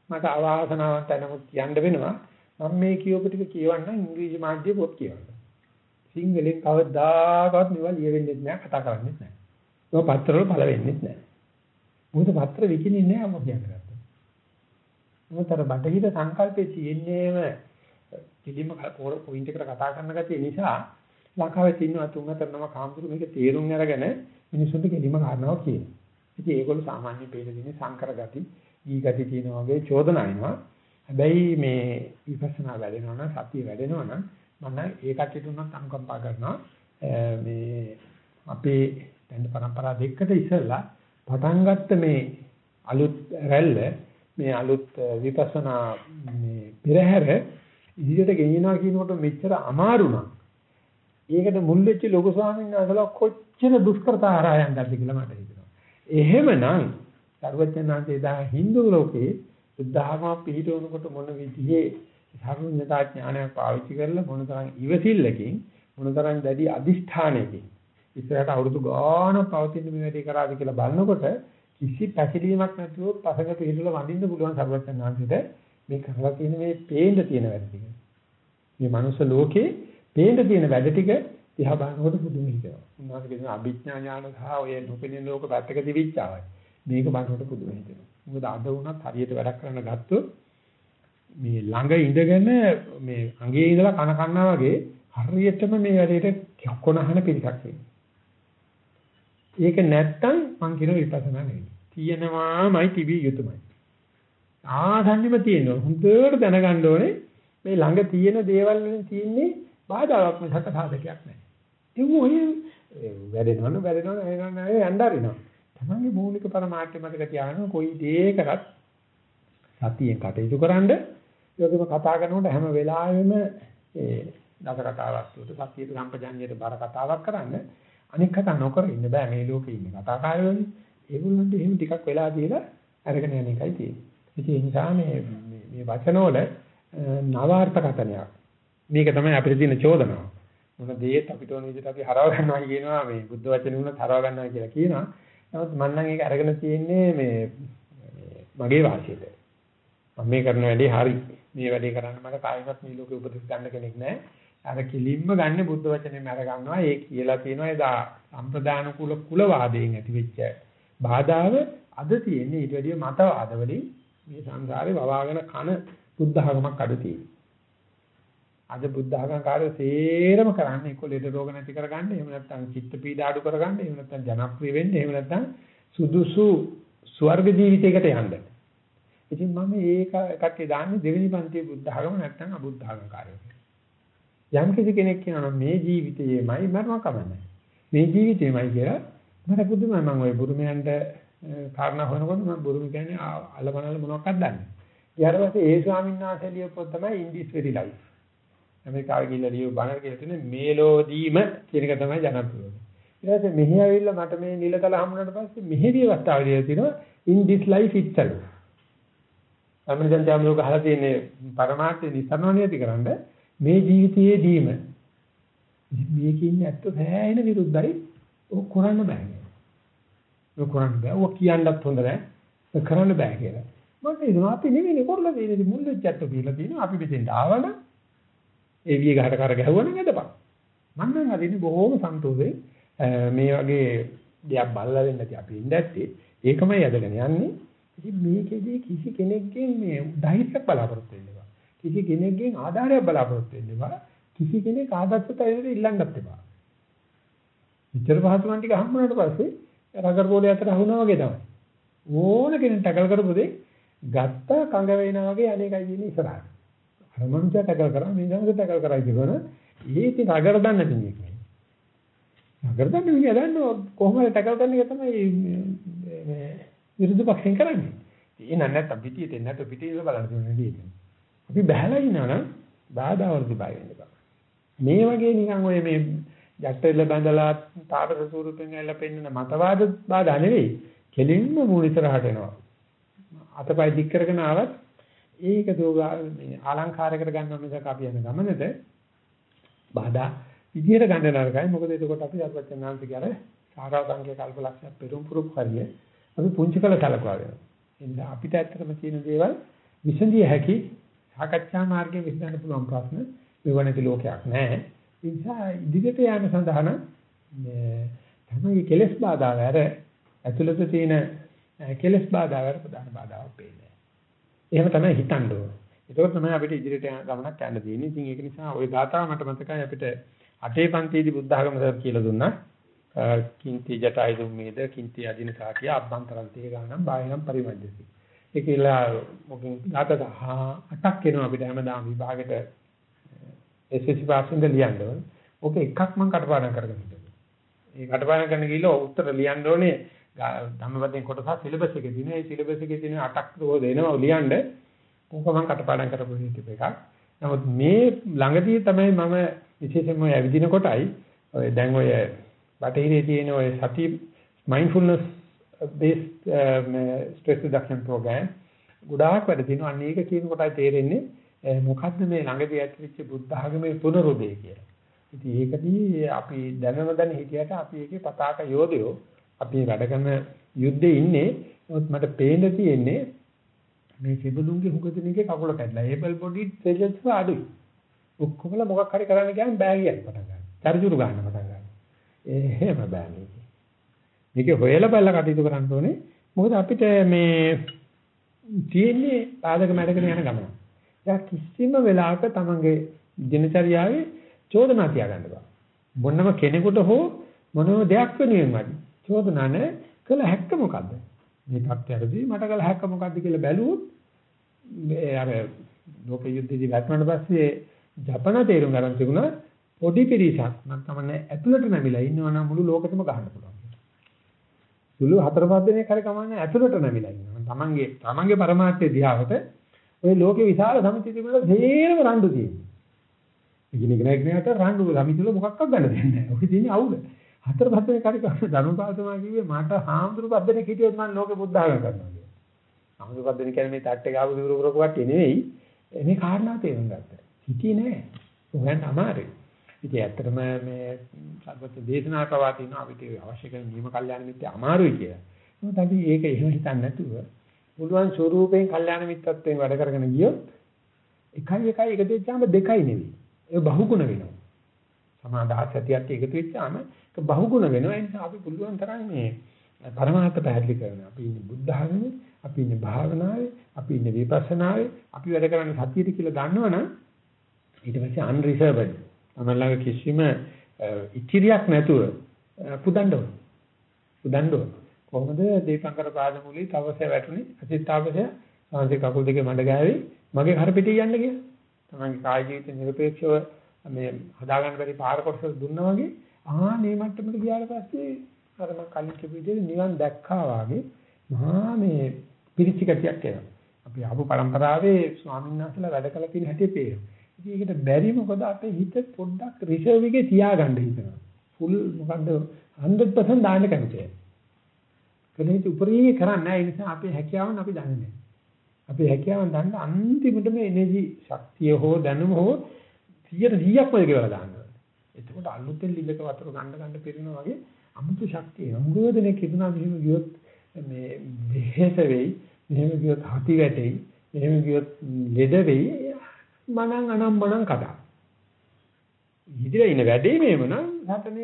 මට අවාසනාවක් නැනමුත් කියන්න වෙනවා මම මේ කියවපු ටික කියවන්න ඉංග්‍රීසි මාධ්‍ය පොත් කියවන්න. සිංහලෙන් කවදාකවත් මේවා ලියවෙන්නේ නැහැ කතා කරන්නේ නැහැ. ඒක පත්‍රවල පළ වෙන්නේ නැහැ. මොකද පත්‍ර විකිනින්නේ නැහැ මොකද කියන්නේ. මොකටද බටහිර සංකල්පයේ තියෙන්නේම කිලිම පොයින්ට් එකට කතා කරන ගැතිය නිසා ලංකාවේ තියෙන තුන් හතර නම කාමතුරු මේක තේරුම් අරගෙන මිනිසුන්ට කෙලිම කාරණාවක් කියනවා. ඉතින් ඒගොල්ලෝ සාමාන්‍ය පෙළදෙන්නේ සංකර ගති, ඊ ගති තියෙනවා වගේ චෝදනා එනවා. හැබැයි මේ විපස්සනා වැඩෙනවා නම් සතිය වැඩෙනවා නම් මම ඒ කටයුතු උනත් අනුකම්පා කරනවා. මේ අපේ දැන් પરම්පරා දෙකකට ඉස්සෙල්ලා පටන් ගත්ත මේ අලුත් රැල්ල මේ අලුත් විපස්සනා මේ පෙරහැර ඉදිරියට ගෙනියනවා කියනකොට මෙච්චර අමාරු නම් ඒකට මුල් වෙච්ච ලොකු ස්වාමීන් වහන්සේලා කොච්චර දුෂ්කරතා හරහා යන්නද කියලා මට හිතෙනවා. එහෙමනම් සර්වඥාන්සේ දා Hindu ලෝකේ බුද්ධාගම පිළිටවනකොට මොන විදිහේ සර්වඥතා ඥානයක් පාවිච්චි කරලා මොන තරම් ඉවසිල්ලකින් මොන තරම් දැඩි අදිෂ්ඨානයකින් ඉස්සරහට අවුරුදු ගාන පවතින මේ වැඩේ කරාද කියලා බලනකොට කිසි පැකිලීමක් නැතුව පසක පිළිතුර වඳින්න පුළුවන් සර්වඥාන්සේට මේ කරලා තියෙන මේ පේන්න තියෙන වැඩ ටික. මේ මනුස්ස ලෝකේ පේන්න තියෙන වැඩ ටික දිහා බලනකොට පුදුම හිතෙනවා. උන්වහන්සේ කියන අභිඥා ඥාන සහ ඔය නොපෙනෙන ලෝක පැත්තක දිවිච්චාවයි. මේක බලනකොට පුදුම හිතෙනවා. මොකද අද වුණත් හරියට වැඩක් කරන්න ගත්තොත් මේ ළඟ ඉඳගෙන මේ අඟේ ඉඳලා කන කන්නා වගේ හරියටම මේ වැඩේට කොනහන පිළිසක් වෙන්නේ. ඒක නැත්තම් මං කියන විපස්සනා නෙවෙයි. තියෙනවාමයි තිබිය යුතුමයි. ආසන්නෙම තියෙනවා. හොඳට දැනගන්න ඕනේ මේ ළඟ තියෙන දේවල් වලින් තියෙන්නේ බාධාවක් මිසක සාධකයක් නැහැ. ඒක ඔය වැඩෙනවනේ වැඩෙනවනේ එනවනේ යnderිනවා. තමන්ගේ මූලික පරමාර්ථය මතක තියාගන්න කොයි දේ කරත් සතියෙන් කටයුතු කරන්න ඒකම කතා කරනකොට හැම වෙලාවෙම ඒ දස කතාවක් තුට සතියේ සම්පජාඤ්ඤයට බර කතාවක් කරන්න අනික් කතා නොකර ඉන්න බෑ මේ ලෝකේ ඉන්නේ කතාකාරයෝනේ ඒගොල්ලන්ට එහෙම ටිකක් වෙලා දීලා අරගෙන යන එකයි තියෙන්නේ ඒ නිසා මේ මේ වචනවල නවාර්ථකතනයක් මේක තමයි අපිට තියෙන චෝදනාව මොන දේත් අපිට ඕන විදිහට අපි හරව ගන්නවා කියනවා මේ බුද්ධ වචනේ උනත් හරව ගන්නවා කියලා කියනවා නමුත් මම නම් ඒක අරගෙන තියෙන්නේ මේ මගේ වාසියට. මම මේ කරන වැඩේ හරි. මේ වැඩේ කරන්න මට කායිමත් මේ ලෝකේ උපදෙස් ගන්න කෙනෙක් නැහැ. අර කිලින්ම ගන්න බුද්ධ වචනේම අර ගන්නවා. ඒ කියලා තියෙනවා ඒ සම්ප්‍රදාන කුල කුලවාදයෙන් ඇති වෙච්ච බාධාව අද තියෙන්නේ ඊට වැඩිය මතවාද වලින් මේ සංසාරේ වවාගෙන කන බුද්ධ ආගමක් අඩු තියෙනවා. අද බුද්ධ ආගම්කාරය සේරම කරන්නේ එක්ක ලෙඩ රෝග නැති කරගන්න, එහෙම නැත්නම් චිත්ත පීඩා අඩු කරගන්න, එහෙම නැත්නම් ජනප්‍රිය වෙන්න, එහෙම නැත්නම් සුදුසු ස්වර්ග ජීවිතයකට යන්න. ඉතින් මම ඒක කට්ටිය දාන්නේ දෙවෙනි පන්තියේ බුද්ධ ආගම නැත්නම් අබුද්ධ ආගම්කාරයෝ. යම් කිසි කෙනෙක් කියනවා මේ ජීවිතයේමයි මරණ කමන්නේ. මේ ජීවිතේමයි කියලා මට පුදුමයි මම ওই බුරුමයන්ට කාරණා හොයනකොට මම බුරුම කියන්නේ අලමනල මොනවක්වත් දන්නේ. ඊට පස්සේ ඒ ස්වාමීන් වහන්සේ ලියපොත් තමයි in this very life. ඇමරිකාවේ ගිහිල්ලා ලියු බණර කියලා තියෙන මේලෝදීම කියන එක තමයි ජනප්‍රිය. ඊට පස්සේ මෙහි ඇවිල්ලා මට මේ නිලතල හම්බුනට පස්සේ මෙහෙදී අවස්ථාවේදී තියෙනවා in this life itself. American ජාමලෝක අහලා තියෙන්නේ පරමාර්ථය නිසරණණියති කරන්න මේ ජීවිතයේදීම මේකේ ඉන්නේ ඇත්ත සෑහෙන විරුද්ධයි ඔක් කරන්න බෑ. ඔක් කරන්න බෑ. ඔක් කියන්නත් හොඳ නෑ. කරන්න බෑ කියලා. මට හිතෙනවා අපි නෙවෙයි කරලා තියෙන්නේ මුල් වෙච්චත් කියලා තියෙනවා. අපි මෙතෙන්ට ආවනම් ඒ විය ගහට කර ගැහුවනම් එදපන්. මම නම් අදින්නේ බොහොම සන්තෝෂයෙන් මේ වගේ දෙයක් බලලා වෙන්න ඇති අපි ඉඳ ඇත්තේ ඒකමයි අදගෙන යන්නේ. ඉතින් මේකේදී කිසි කෙනෙක්ගෙන් මේ ධෛර්යයක් බලාපොරොත්තු වෙන්න එපා. කිසි කෙනෙක්ගෙන් ආධාරයක් බලාපොරොත්තු වෙන්න එපා. කිසි කෙනෙක් ආදර්ශතාවයට ඉල්ලන්නත් එපා. විතර පහතුන් ටික හම්බුනාට පස්සේ රගර් බෝලේ අතර අහුනා වගේ තමයි. ඕන කෙනෙක් ටැකල් කරපු දෙයක් ගත්ත කඟ වේනා වගේ අනේකයි ඉන්නේ ඉස්සරහට. අර මනුස්සයා ටැකල් කරා මේ දවසේ ටැකල් කරා කියවන ඒ ඉතින් රගර දන්නේ නැති මේක. රගර දන්නේ මිනිහා දන්නව කොහොමද ටැකල් කරන එක තමයි මේ විරුද්ධ පක්ෂෙන් කරන්නේ. ඒ නැත්නම් පිටියේ දෙන්න නැත්නම් පිටියේ බලන්න තියෙන දේ. අපි බහැලා ඉන්නවනම් බාධා වලදී බය වෙන්න බෑ. මේ වගේ නිකන් ඔය මේ ජට්ටෙල්ල බඳලා තාපස ස්වරූපෙන් ඇල්ල පෙන්නන මතවාද බාධා නෙවෙයි. කෙලින්ම මූල ඉස්සරහට එනවා. අතපය දික් කරගෙන ආවත් ඒක දෝගා මේ ආලංකාරයකට ගන්න මිසක් අපි යන ගමනට බාධා විදියට ගන්න නරකයි මොකද එතකොට අපි අත්වචනාන්ත කියන සාරාංශික කල්පලක්ෂය පෙරම් පුරුක් හරිය අපි පුංචි කළ සලකුවා වෙනවා එන්න අපිට ඇත්තටම තියෙන දේවල් විසඳිය හැකි සාකච්ඡා මාර්ගයේ විසඳන්න පුළුවන් ප්‍රශ්න මෙව නැති ලෝකයක් නැහැ ඒ නිසා ඉදිරියට යෑම සඳහා මේ තමයි කෙලස් බාධා වැර ඇතුළත තියෙන කෙලස් බාධා වැර ප්‍රධාන බාධාවක් වෙන්නේ එහෙම තමයි හිතන්න ඕන. ඒක තමයි අපිට ඉදිරියට ගමනක් යන්න තියෙන්නේ. ඉතින් ඒක නිසා ওই ගාථාව මට මතකයි අපිට අටේ පන්තියේදී බුද්ධ ආගම සර් කියලා දුන්නා. කිංති ජටයි දුම්මේද කිංති අදින සාකිය අබ්බන්තරං තේ ගානම් බාහිනම් පරිමජ්ජති. ඒකilla මොකෙන් ගාථා අටක් වෙනවා අපිට හැමදාම විභාගෙට SSC පාස්ෙන්ද ලියන්න ඕන. ඕක එකක් මම කටපාඩම් කරගෙන ඉන්නවා. ඒ කටපාඩම් කරන ගිහලා උත්තර ලියන්න ඕනේ ධම්මපදයෙන් කොටසක් සිලබස් එකේ තියෙන. ඒ සිලබස් එකේ තියෙන අටක් රෝද එනවා ලියන්න. ඕක මම කටපාඩම් කරපු ටික එකක්. නමුත් මේ ළඟදී තමයි මම විශේෂයෙන්ම ඇවිදින කොටයි ඔය දැන් ඔය බටහිරේ තියෙන ඔය සති mindfulness based stress reduction program ගොඩාක් වැඩ තියෙනවා. අන්න ඒක කියන කොටයි තේරෙන්නේ මොකද්ද මේ ළඟදී ඇතිවෙච්ච බුද්ධ ආගමේ පුනරුදේ කියලා. ඉතින් ඒකදී අපි දැනන දැන හිටියට අපි ඒකේ පතාක යෝධයෝ අපි වැඩ කරන යුද්ධේ ඉන්නේ. නමුත් මට පේන්න තියෙන්නේ මේ සිබුලුන්ගේ හුඟදිනේගේ කකුල කැඩලා. ඒබල් බොඩි සෙල්ස් අඩුයි. ඔක්කොමල මොකක් හරි කරන්න ගියාම බෑ කියන පටන් ගන්නවා. චරිචුරු ගන්න පටන් ගන්නවා. එහෙම බෑ මේක. මේක හොයලා බලලා කටයුතු කරන්න ඕනේ. මොකද අපිට මේ තියෙන්නේ පාදක මැඩගෙන යන ගමන. එයා කිසිම වෙලාවක තමන්ගේ දිනචරියාවේ චෝදනා තියාගන්න බෑ. මොනම කෙනෙකුට හෝ මොනම දෙයක් වෙනුවෙන් වඩි. චෝදනා නැ කළ හැක්ක මොකද්ද? මේ තත්ත්වයටදී මට කළ හැක්ක මොකද්ද කියලා බැලුවොත් අර ලෝක යුද්ධයේදී වැටුණාට පස්සේ ජපන තේරුම් ගන්න තිබුණා පොඩි පිරිසක් නැත්නම් ඇතුළට නැමිලා ඉන්නවනම් මුළු ලෝකෙටම ගහන්න පුළුවන්. සුළු හතර පහ දිනක් හරි කමන්නේ ඇතුළට නැමිලා ඉන්නවා. තමන්ගේ තමන්ගේ પરමාර්ථය දිහාවට ওই ලෝකේ විශාල සමිතිය තිබුණා තේරම රණ්ඩු තියෙනවා. ඉගෙන ඉගෙන ඉගෙනට රණ්ඩු සමිතිවල මොකක්වත් ගන්න දෙන්නේ නැහැ. ඔකේ තියෙන අවුල. හතර පහ දිනක් හරි කමන්නේ ධනුපාතමා කිව්වේ මට හාමුදුරු පද්දෙනෙක් හිටියොත් මම ලෝකෙ බුද්ධ ආගම කරනවා කියලා. හාමුදුරු පද්දෙනෙක් කියන්නේ මේ තට්ටේ ගාපු දිවුරු කරපු කට්ටිය නෙවෙයි. මේ කාරණා තේරුම් ගත්තා. හිටියේ නෑ. උගන්ට අමාරුයි. ඉතින් ඇත්තටම මේ සර්වත්‍ය දේශනා පවා තියෙනවා අපිට අවශ්‍ය කරන නියම කල්යාණ මිත්‍ය අමාරුයි කියලා. නමුත් අපි ඒක එහෙම හිතන්නේ නැතුව පුළුවන් ස්වරූපයෙන් කල්යාණ මිත්‍රත්වයෙන් වැඩ කරගෙන ගියොත් එකයි එකයි එකතු වෙච්චාම දෙකයි නෙවෙයි. ඒ බහුගුණ වෙනවා. සමාදාස ඇතියත් එකතු වෙච්චාම ඒක බහුගුණ වෙනවා. ඒ නිසා අපි පුළුවන් තරම් මේ පරමාර්ථ පැහැදිලි කරනවා. අපි ඉන්නේ බුද්ධ ධර්මයේ, අපි ඉන්නේ භාවනාවේ, අපි ඉන්නේ විපස්සනාවේ, අපි වැඩ කරන්නේ සතියේ කියලා දන්නවනම් ඊට පස්සේ අන්රිසර්වඩ් තමයි ළඟ කිසිම ඉතිරියක් නැතුව පුදන්න ඕන. පුදන්න ඕන. කොහොමද දීපංකර පාදමූලී තවසේ වැටුනේ අචිත්තාවසේ සාංශේ කකුල් දෙකේ මඩ ගෑවේ මගේ හර පිටේ යන්න කියලා. තමන්ගේ කාය ජීවිත නිර්පේක්ෂව මේ හදාගන්න බැරි පාර කොටස දුන්නා වගේ ආ මේ මට්ටමට ගියාට පස්සේ අර මම කලින් කියපු විදිහට නිවන් දැක්කා වාගේ මහා මේ පිරිචිකතියක් එනවා. අපි ආපු પરම්පරාවේ ස්වාමීන් වහන්සේලා වැඩ කළ තියෙන හැටි පේනවා. ඉතින් ඒකට බැරි මොකද අපේ හිත පොඩ්ඩක් රිසර්ව් එකේ තියාගන්න හිතනවා. ෆුල් මොකද්ද 100% දාන්න කැමතියි. කෙනෙක් උපරිම කරන්නේ නැහැ ඒ නිසා අපේ හැකියාවන් අපි දන්නේ නැහැ. අපේ හැකියාවන් දන්න අන්තිමටම එනර්ජි ශක්තිය හෝ දැනුම හෝ 100%ක්ම ඒකවල දානවා. එතකොට අලුතෙන් ලිලක වතුර ගන්න ගන්න පිරෙනවා වගේ අමුතු ශක්තිය. අමුගෝදනේ කිතුනා මෙහෙම ගියොත් මේ වෙහෙස වෙයි. මෙහෙම ගියොත් හති වැටෙයි. මෙහෙම ගියොත් ලෙඩ වෙයි. මනං අනම්මනං කතා. ඉදිරියේ ඉන වැඩේ මේව නම් නැත්නම්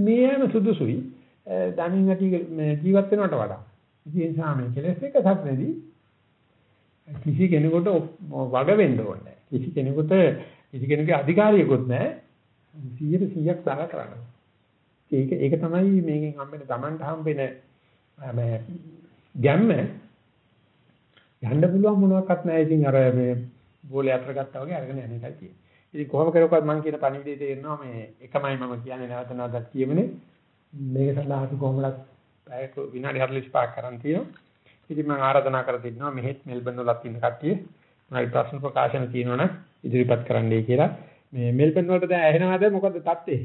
මේම සුදුසුයි. දනින් ඇති ජීවත් වෙනවට වඩා. ඉතින් ඒ නිසා මේ කෙලස් එක සත්‍යදී කිසි කෙනෙකුට වග වෙන්න ඕනේ කිසි කෙනෙකුට කිසි කෙනෙකුගේ අධිකාරියකුත් නැහැ. 100 100ක් දාලා කරන්න. ඒක ඒක තමයි මේකෙන් හම්බෙන Tamanට හම්බෙන මේ ගැම්ම යන්න පුළුවන් මොනවාක්වත් නැහැ. ඉතින් අර මේ බෝලේ අතර ගත්තා වගේ අරගෙන යන එකයි තියෙන්නේ. ඉතින් කොහොම කරුවත් මම කියන පණිවිඩය තේරෙනවා මේ එකමයි මම කියන්නේ නැවත නැවතත් කියමනේ. මේක සඳහා අපි කොහොමවත් පැයක විනාඩි 45ක් කරන් තියෙනවා. ඉතින් මම ආරාධනා කර තිනවා මෙහෙත් මෙල්බන් වලත් ඉන්න කට්ටිය මගේ ප්‍රශ්න ප්‍රකාශන තියෙනවනම් ඉදිරිපත් කරන්නයි කියලා. මේ මෙල්බන් වලට දැන් ඇහෙනවද මොකද තත්ත්වේ?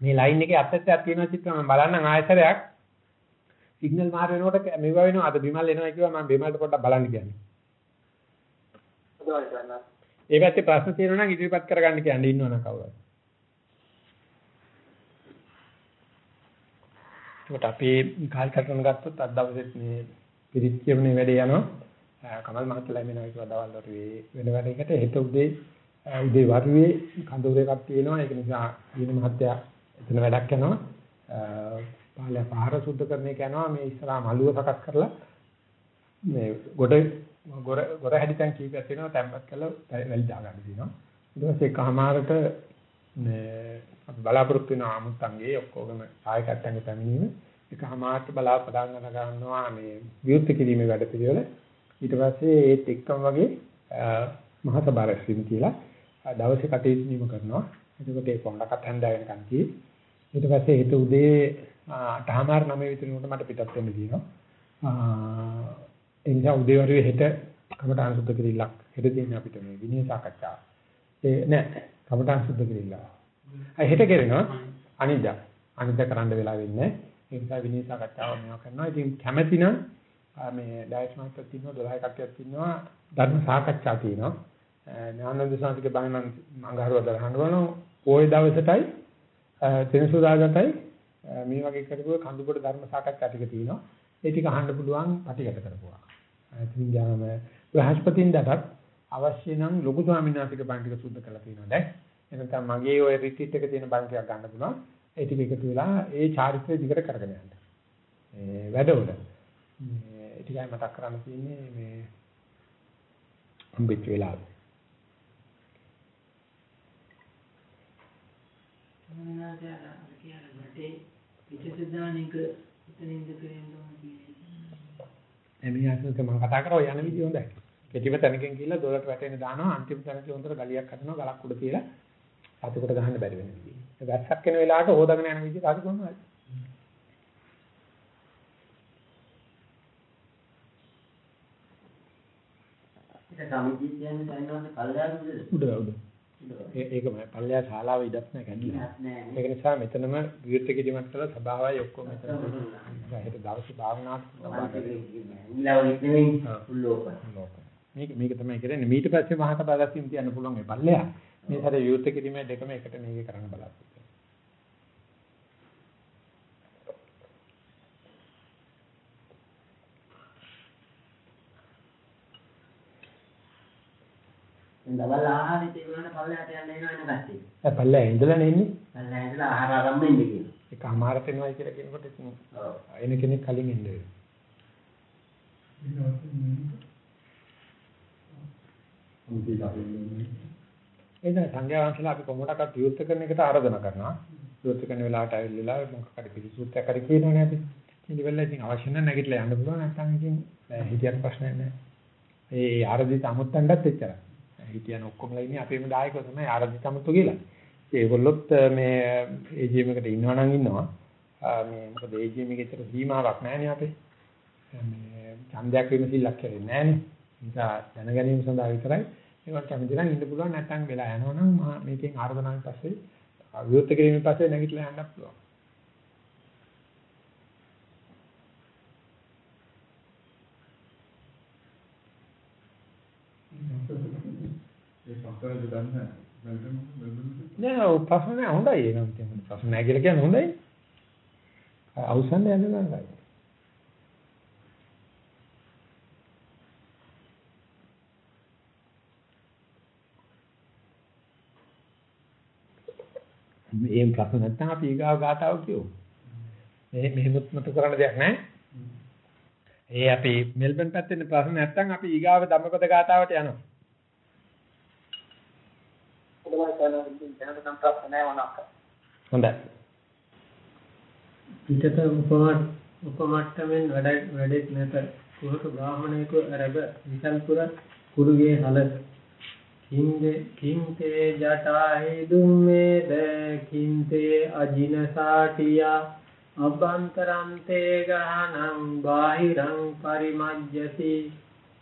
මේ ලයින් එකේ අත්‍යත්‍යයක් තියෙනවා චිත්‍ර මම බලන්නම් ආයතරයක් සිග්නල් මාර වෙනකොට මේවා වෙනවා අද බිමල් එනවා කිව්වා මම බිමල්ට පොඩ්ඩක් බලන්න කියන්නේ. ඒ පැත්තේ ප්‍රශ්න තියෙනවා නම් ඉදිරිපත් කරගන්න කියන්නේ ඉන්නවනම් කවුරුහරි. ඒකට අපි කාල් කරන ගත්තොත් අද දවසෙත් මේ පිරිත් කියවනේ වැඩේ යනවා. කමල් මහත්තයා ලැබෙනවා කියලා දවල් වරුවේ වෙන වැඩයකට හෙට උදේ උදේ වරුවේ කඳවුර එකක් තියෙනවා. ඒක නිසා ඊන මහත්තයා එතන වැඩක් කරනවා. පාලය පහර සුද්ධ කරන එක යනවා. මේ ඉස්සරහා මළුව සකස් කරලා මේ ගොඩ ගොර ගොර හැදිතන් කීපයක් තියෙනවා. තැම්පත් කරලා වැලි දා ගන්න තියෙනවා. ඊට පස්සේ කහමාරට මේ අපි බලාපොරොත්තු වෙන ආමුත්තන්ගේ ඔක්කොගම සායකයන්ගේ පැමිණීම එකමාරට බලා පදාන් ගන්නවා මේ විවෘත කිරීමේ වැඩ පිළිවෙල ඊට පස්සේ ඒත් එක්කම වගේ මහසභා රැස්වීම කියලා දවසේ කටයුතු නිම කරනවා එතකොට ඒ පොණ්ඩකට හැන්දා වෙනකන් කී ඊට පස්සේ හිත උදේ 8:00 9 විතර උන්ට මට පිටත් වෙන්න තියෙනවා ඒ නිසා උදේ වරුවේ හෙට කමඨාන් සුද්ධ කිරිල්ලක් හෙට තියෙන අපිට මේ විනය සාකච්ඡාව ඒ නෑ කමඨාන් සුද්ධ කිරිල්ල අය හෙට කරනවා. අනිද්දා. අනිද්දා කරන්න වෙලා වෙන්නේ ඒ නිසා විනය සාකච්ඡාව මේවා කරනවා. ඉතින් කැමැති නම් මේ ඩයස් මාස්ටර් තියෙනවා 12 කට්ටියක් තියෙනවා ධර්ම සාකච්ඡා තියෙනවා. ඥානන්ද සාන්තික බණන් අඟහරුවද හඬවන ওই දවසටයි තෙනසුදාගතයි මේ වගේ කරපුව කඳුබඩ ධර්ම සාකච්ඡා ටික තියෙනවා. ඒ ටික අහන්න පුළුවන් පැටිකට කරපුවා. ඉතින් යාම බ්‍රහස්පතින්දටත් අවශ්‍ය නම් ලොකු ස්වාමීන් වහන්සේගේ බණ ටික සුද්ධ කරලා තියෙනවා. දැන් එනකම් මගේ ওই රිට්‍රීට් එකේ තියෙන බණ ටිකක් ගන්න පුළුවන්. ඒ ටික එකතු වෙලා ඒ චාරිත්‍රය දිගට කරගෙන යන්න. ඒ වැඩවල. මේ ටිකයි මතක් කරන්න තියෙන්නේ මේ හම්බෙච්ච වෙලාවේ. එමේ අසුක මම කතා කරා යන විදිය හොඳයි. කෙටිව තැනකින් ගිහිල්ලා දොරට වැටෙන්න දානවා අන්තිම තැනදී හොඳට ගලියක් හදනවා ගලක් උඩ තියලා අතකට ගහන්න බැරි වෙන විදිය. වැස්සක් වෙන වෙලාවට හොදගෙන යන විදිය කාටද කොහොමද? ඒක සමිතිය කියන්නේ සයින්වන්ත කල්යාණුද? උඩ උඩ. ඒකම පල්ලෙහා ශාලාව ඉඩක් නැහැ කැඩිලා. ඒක නිසා මෙතනම විවෘත කිරීමක් කළා සභාවයි ඔක්කොම මෙතන. හෙට දවසේ භාවනාවක් මේක මේක තමයි කරන්නේ. ඊට පස්සේ මහත බලසින් තියන්න පුළුවන් මේ පල්ලෙහා. මේ හැර විවෘත කිරීමේ දෙකම එකට මේක කරන්න බලාපොරොත්තු දවල් ආහාරය තේරුණාට පල්ලෙහාට යන්න එනවා එන කට්ටිය. දැන් පල්ලෙහා ඉඳලා නෙන්නේ. පල්ලෙහා ඉඳලා ආහාර අරන් ඉන්න කියනවා. ඒක අමාරට එනවා කියලා කියනකොට ඉතින් ඔව්. එන කෙනෙක් කලින් එන්න වෙනවා. සංඝයා වහන්සේලා අපි කොහොමඩක්වත් විවෘත කරන එකට ආරාධනා කරනවා. විවෘත කරන වෙලාවට ඇවිල්ලා මොකක් හරි පිළිසුත්තක් හරි කියනවනේ අපි. ඉතින් ඉවල්ලා ඉතින් අවශ්‍ය නම් නැගිටලා යන්න පුළුවන් නැත්නම් ඉතින් හිතියන් ප්‍රශ්නයක් නැහැ. ඒ ආරාධිත අමුත්තන්ටත් එච්චරයි. හිතියන් ඔක්කොමලා ඉන්නේ අපේම දායකව තමයි ආරාධිත අමුත්තු කියලා. ඒගොල්ලොත් මේ ඒජීඑම් එකට ඉන්නවා නම් ඉන්නවා. මේ මොකද ඒජීඑම් එකේ ඇත්තට සීමාවක් නැහැනේ අපේ. මේ ඡන්දයක් විමසිල්ලක් කරන්නේ නැහැනේ. නිසා දැන ගැනීම සඳහා විතරයි ඒකට කැමති නම් ඉන්න පුළුවන් නැත්නම් වෙලා යනවනම් මේකෙන් ආර්ධනාවෙන් පස්සේ විවෘත කිරීමෙන් පස්සේ නැගිටලා යන්නත් පුළුවන්. නෑ ඔව් ප්‍රශ්න නෑ හොඳයි ඒක නම් ප්‍රශ්න නෑ කියලා කියන්නේ හොඳයි. අවසන් යන්න නෑ. මේ ප්‍රශ්න නැත්නම් අපි ඊගාව ගාතාව කියමු. මේ මෙහෙමත් මත කරන්න දෙයක් නැහැ. ඒ අපි මෙල්බන් පැත්තේ ප්‍රශ්න නැත්නම් අපි ඊගාව ධම්මපද ගාතාවට යනවා. හොඳයි. පිටත උපමත් උපමට්ටමෙන් වැඩ වැඩෙත් නැත. කුහක බ්‍රාහමණයෙකු අරබ විසල්පුර කුරුගේ හල. කින්දේ කින්තේ ජටාහි දුම්මේද? කින්තේ අජින සාටියා අභ්‍යන්තරන්තේ ගහනං බාහිරං පරිමජ්ජති.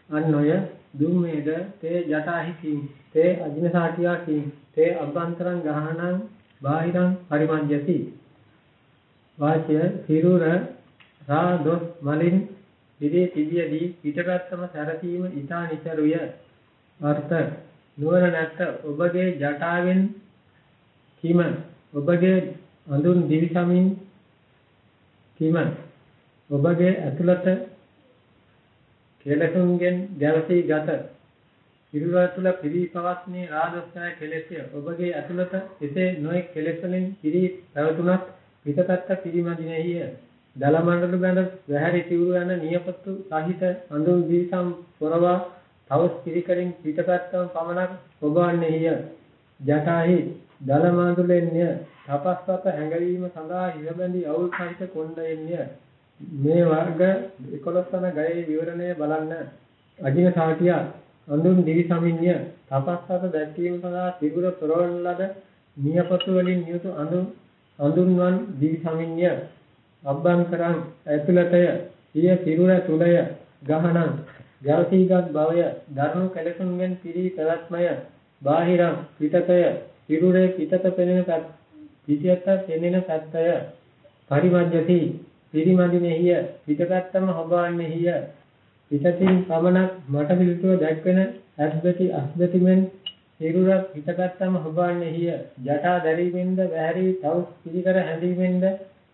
අන්නය දුම්මේද තේ ජටාහි කින් තේ අජින සාටියා කින් තේ අභ්‍යන්තරං ගහනං බාහිරං පරිමජ්ජති වාචය සිරුර රා දොස් මලින් ඉදී තිබියදී පිටපැත්තම සැරසීම ඊතා නිසරුය. අර්ථ නුවර නැත්ත ඔබගේ ජටාවෙන් කිම ඔබගේ අඳුන් දිවිසමින් කිම ඔබගේ ඇතුළත කෙලසුන්ගෙන් ගැවසී ගත. පිරිවර තුළ පිරී පවත්නේ රාදස්සය කෙලෙසය. ඔබගේ ඇතුළත එසේ නොයෙක් කෙලෙස් වලින් පිරී පැවතුනත් පිටපැත්ත පිරිමදිනෙහිය. දල මණ්ඩල බඳ වැහැරි සිවුරු යන නියපොත්තු සහිත අඳුන් දිවිසම් පොරවා තවස් පිරිකරින් පිටපැත්තම පමණක් ඔබවන්නේය ජටාහි දල මණ්ඩලෙන්ය. තපස්වත හැඟවීම සඳහා ඉරබැඳි අවුල් සහිත කොණ්ඩයෙන්ය. මේ වර්ග 11 වන ගයේ විවරණය බලන්න. අජින සාටියා අඳුන් දිවිසමින්ය තපස්වත දැක්වීම සඳහා තිබුර පොරවන ලද නියපොත්තු වලින් යුතු අඳුන් අඳුන්වන් දිවිසමින්ය අබ්බන්කරං ඇතුළතය සිය සිරුර තුලය ගහනං ජාතිගත් භවය ධර්ම කැලසුන්ගෙන් පිරී පැවැත්මය. බාහිරං පිටතය සිරුරේ පිටත පෙනෙන පැත් පිටියත් පෙනෙන පැත්තය. පරිමජ්ජති පිරිමදිනෙහිය පිටපැත්තම හොබවන්නේහිය පිටතින් පමණක් මට පිළිතුර දැක්වෙන ඇස්බති අස්බතිමෙන් සිරුර පිටපැත්තම හොබවන්නේහිය ජටා දැරීමෙන්ද වැහැරි තවුස් පිළිකර හැඳීමෙන්ද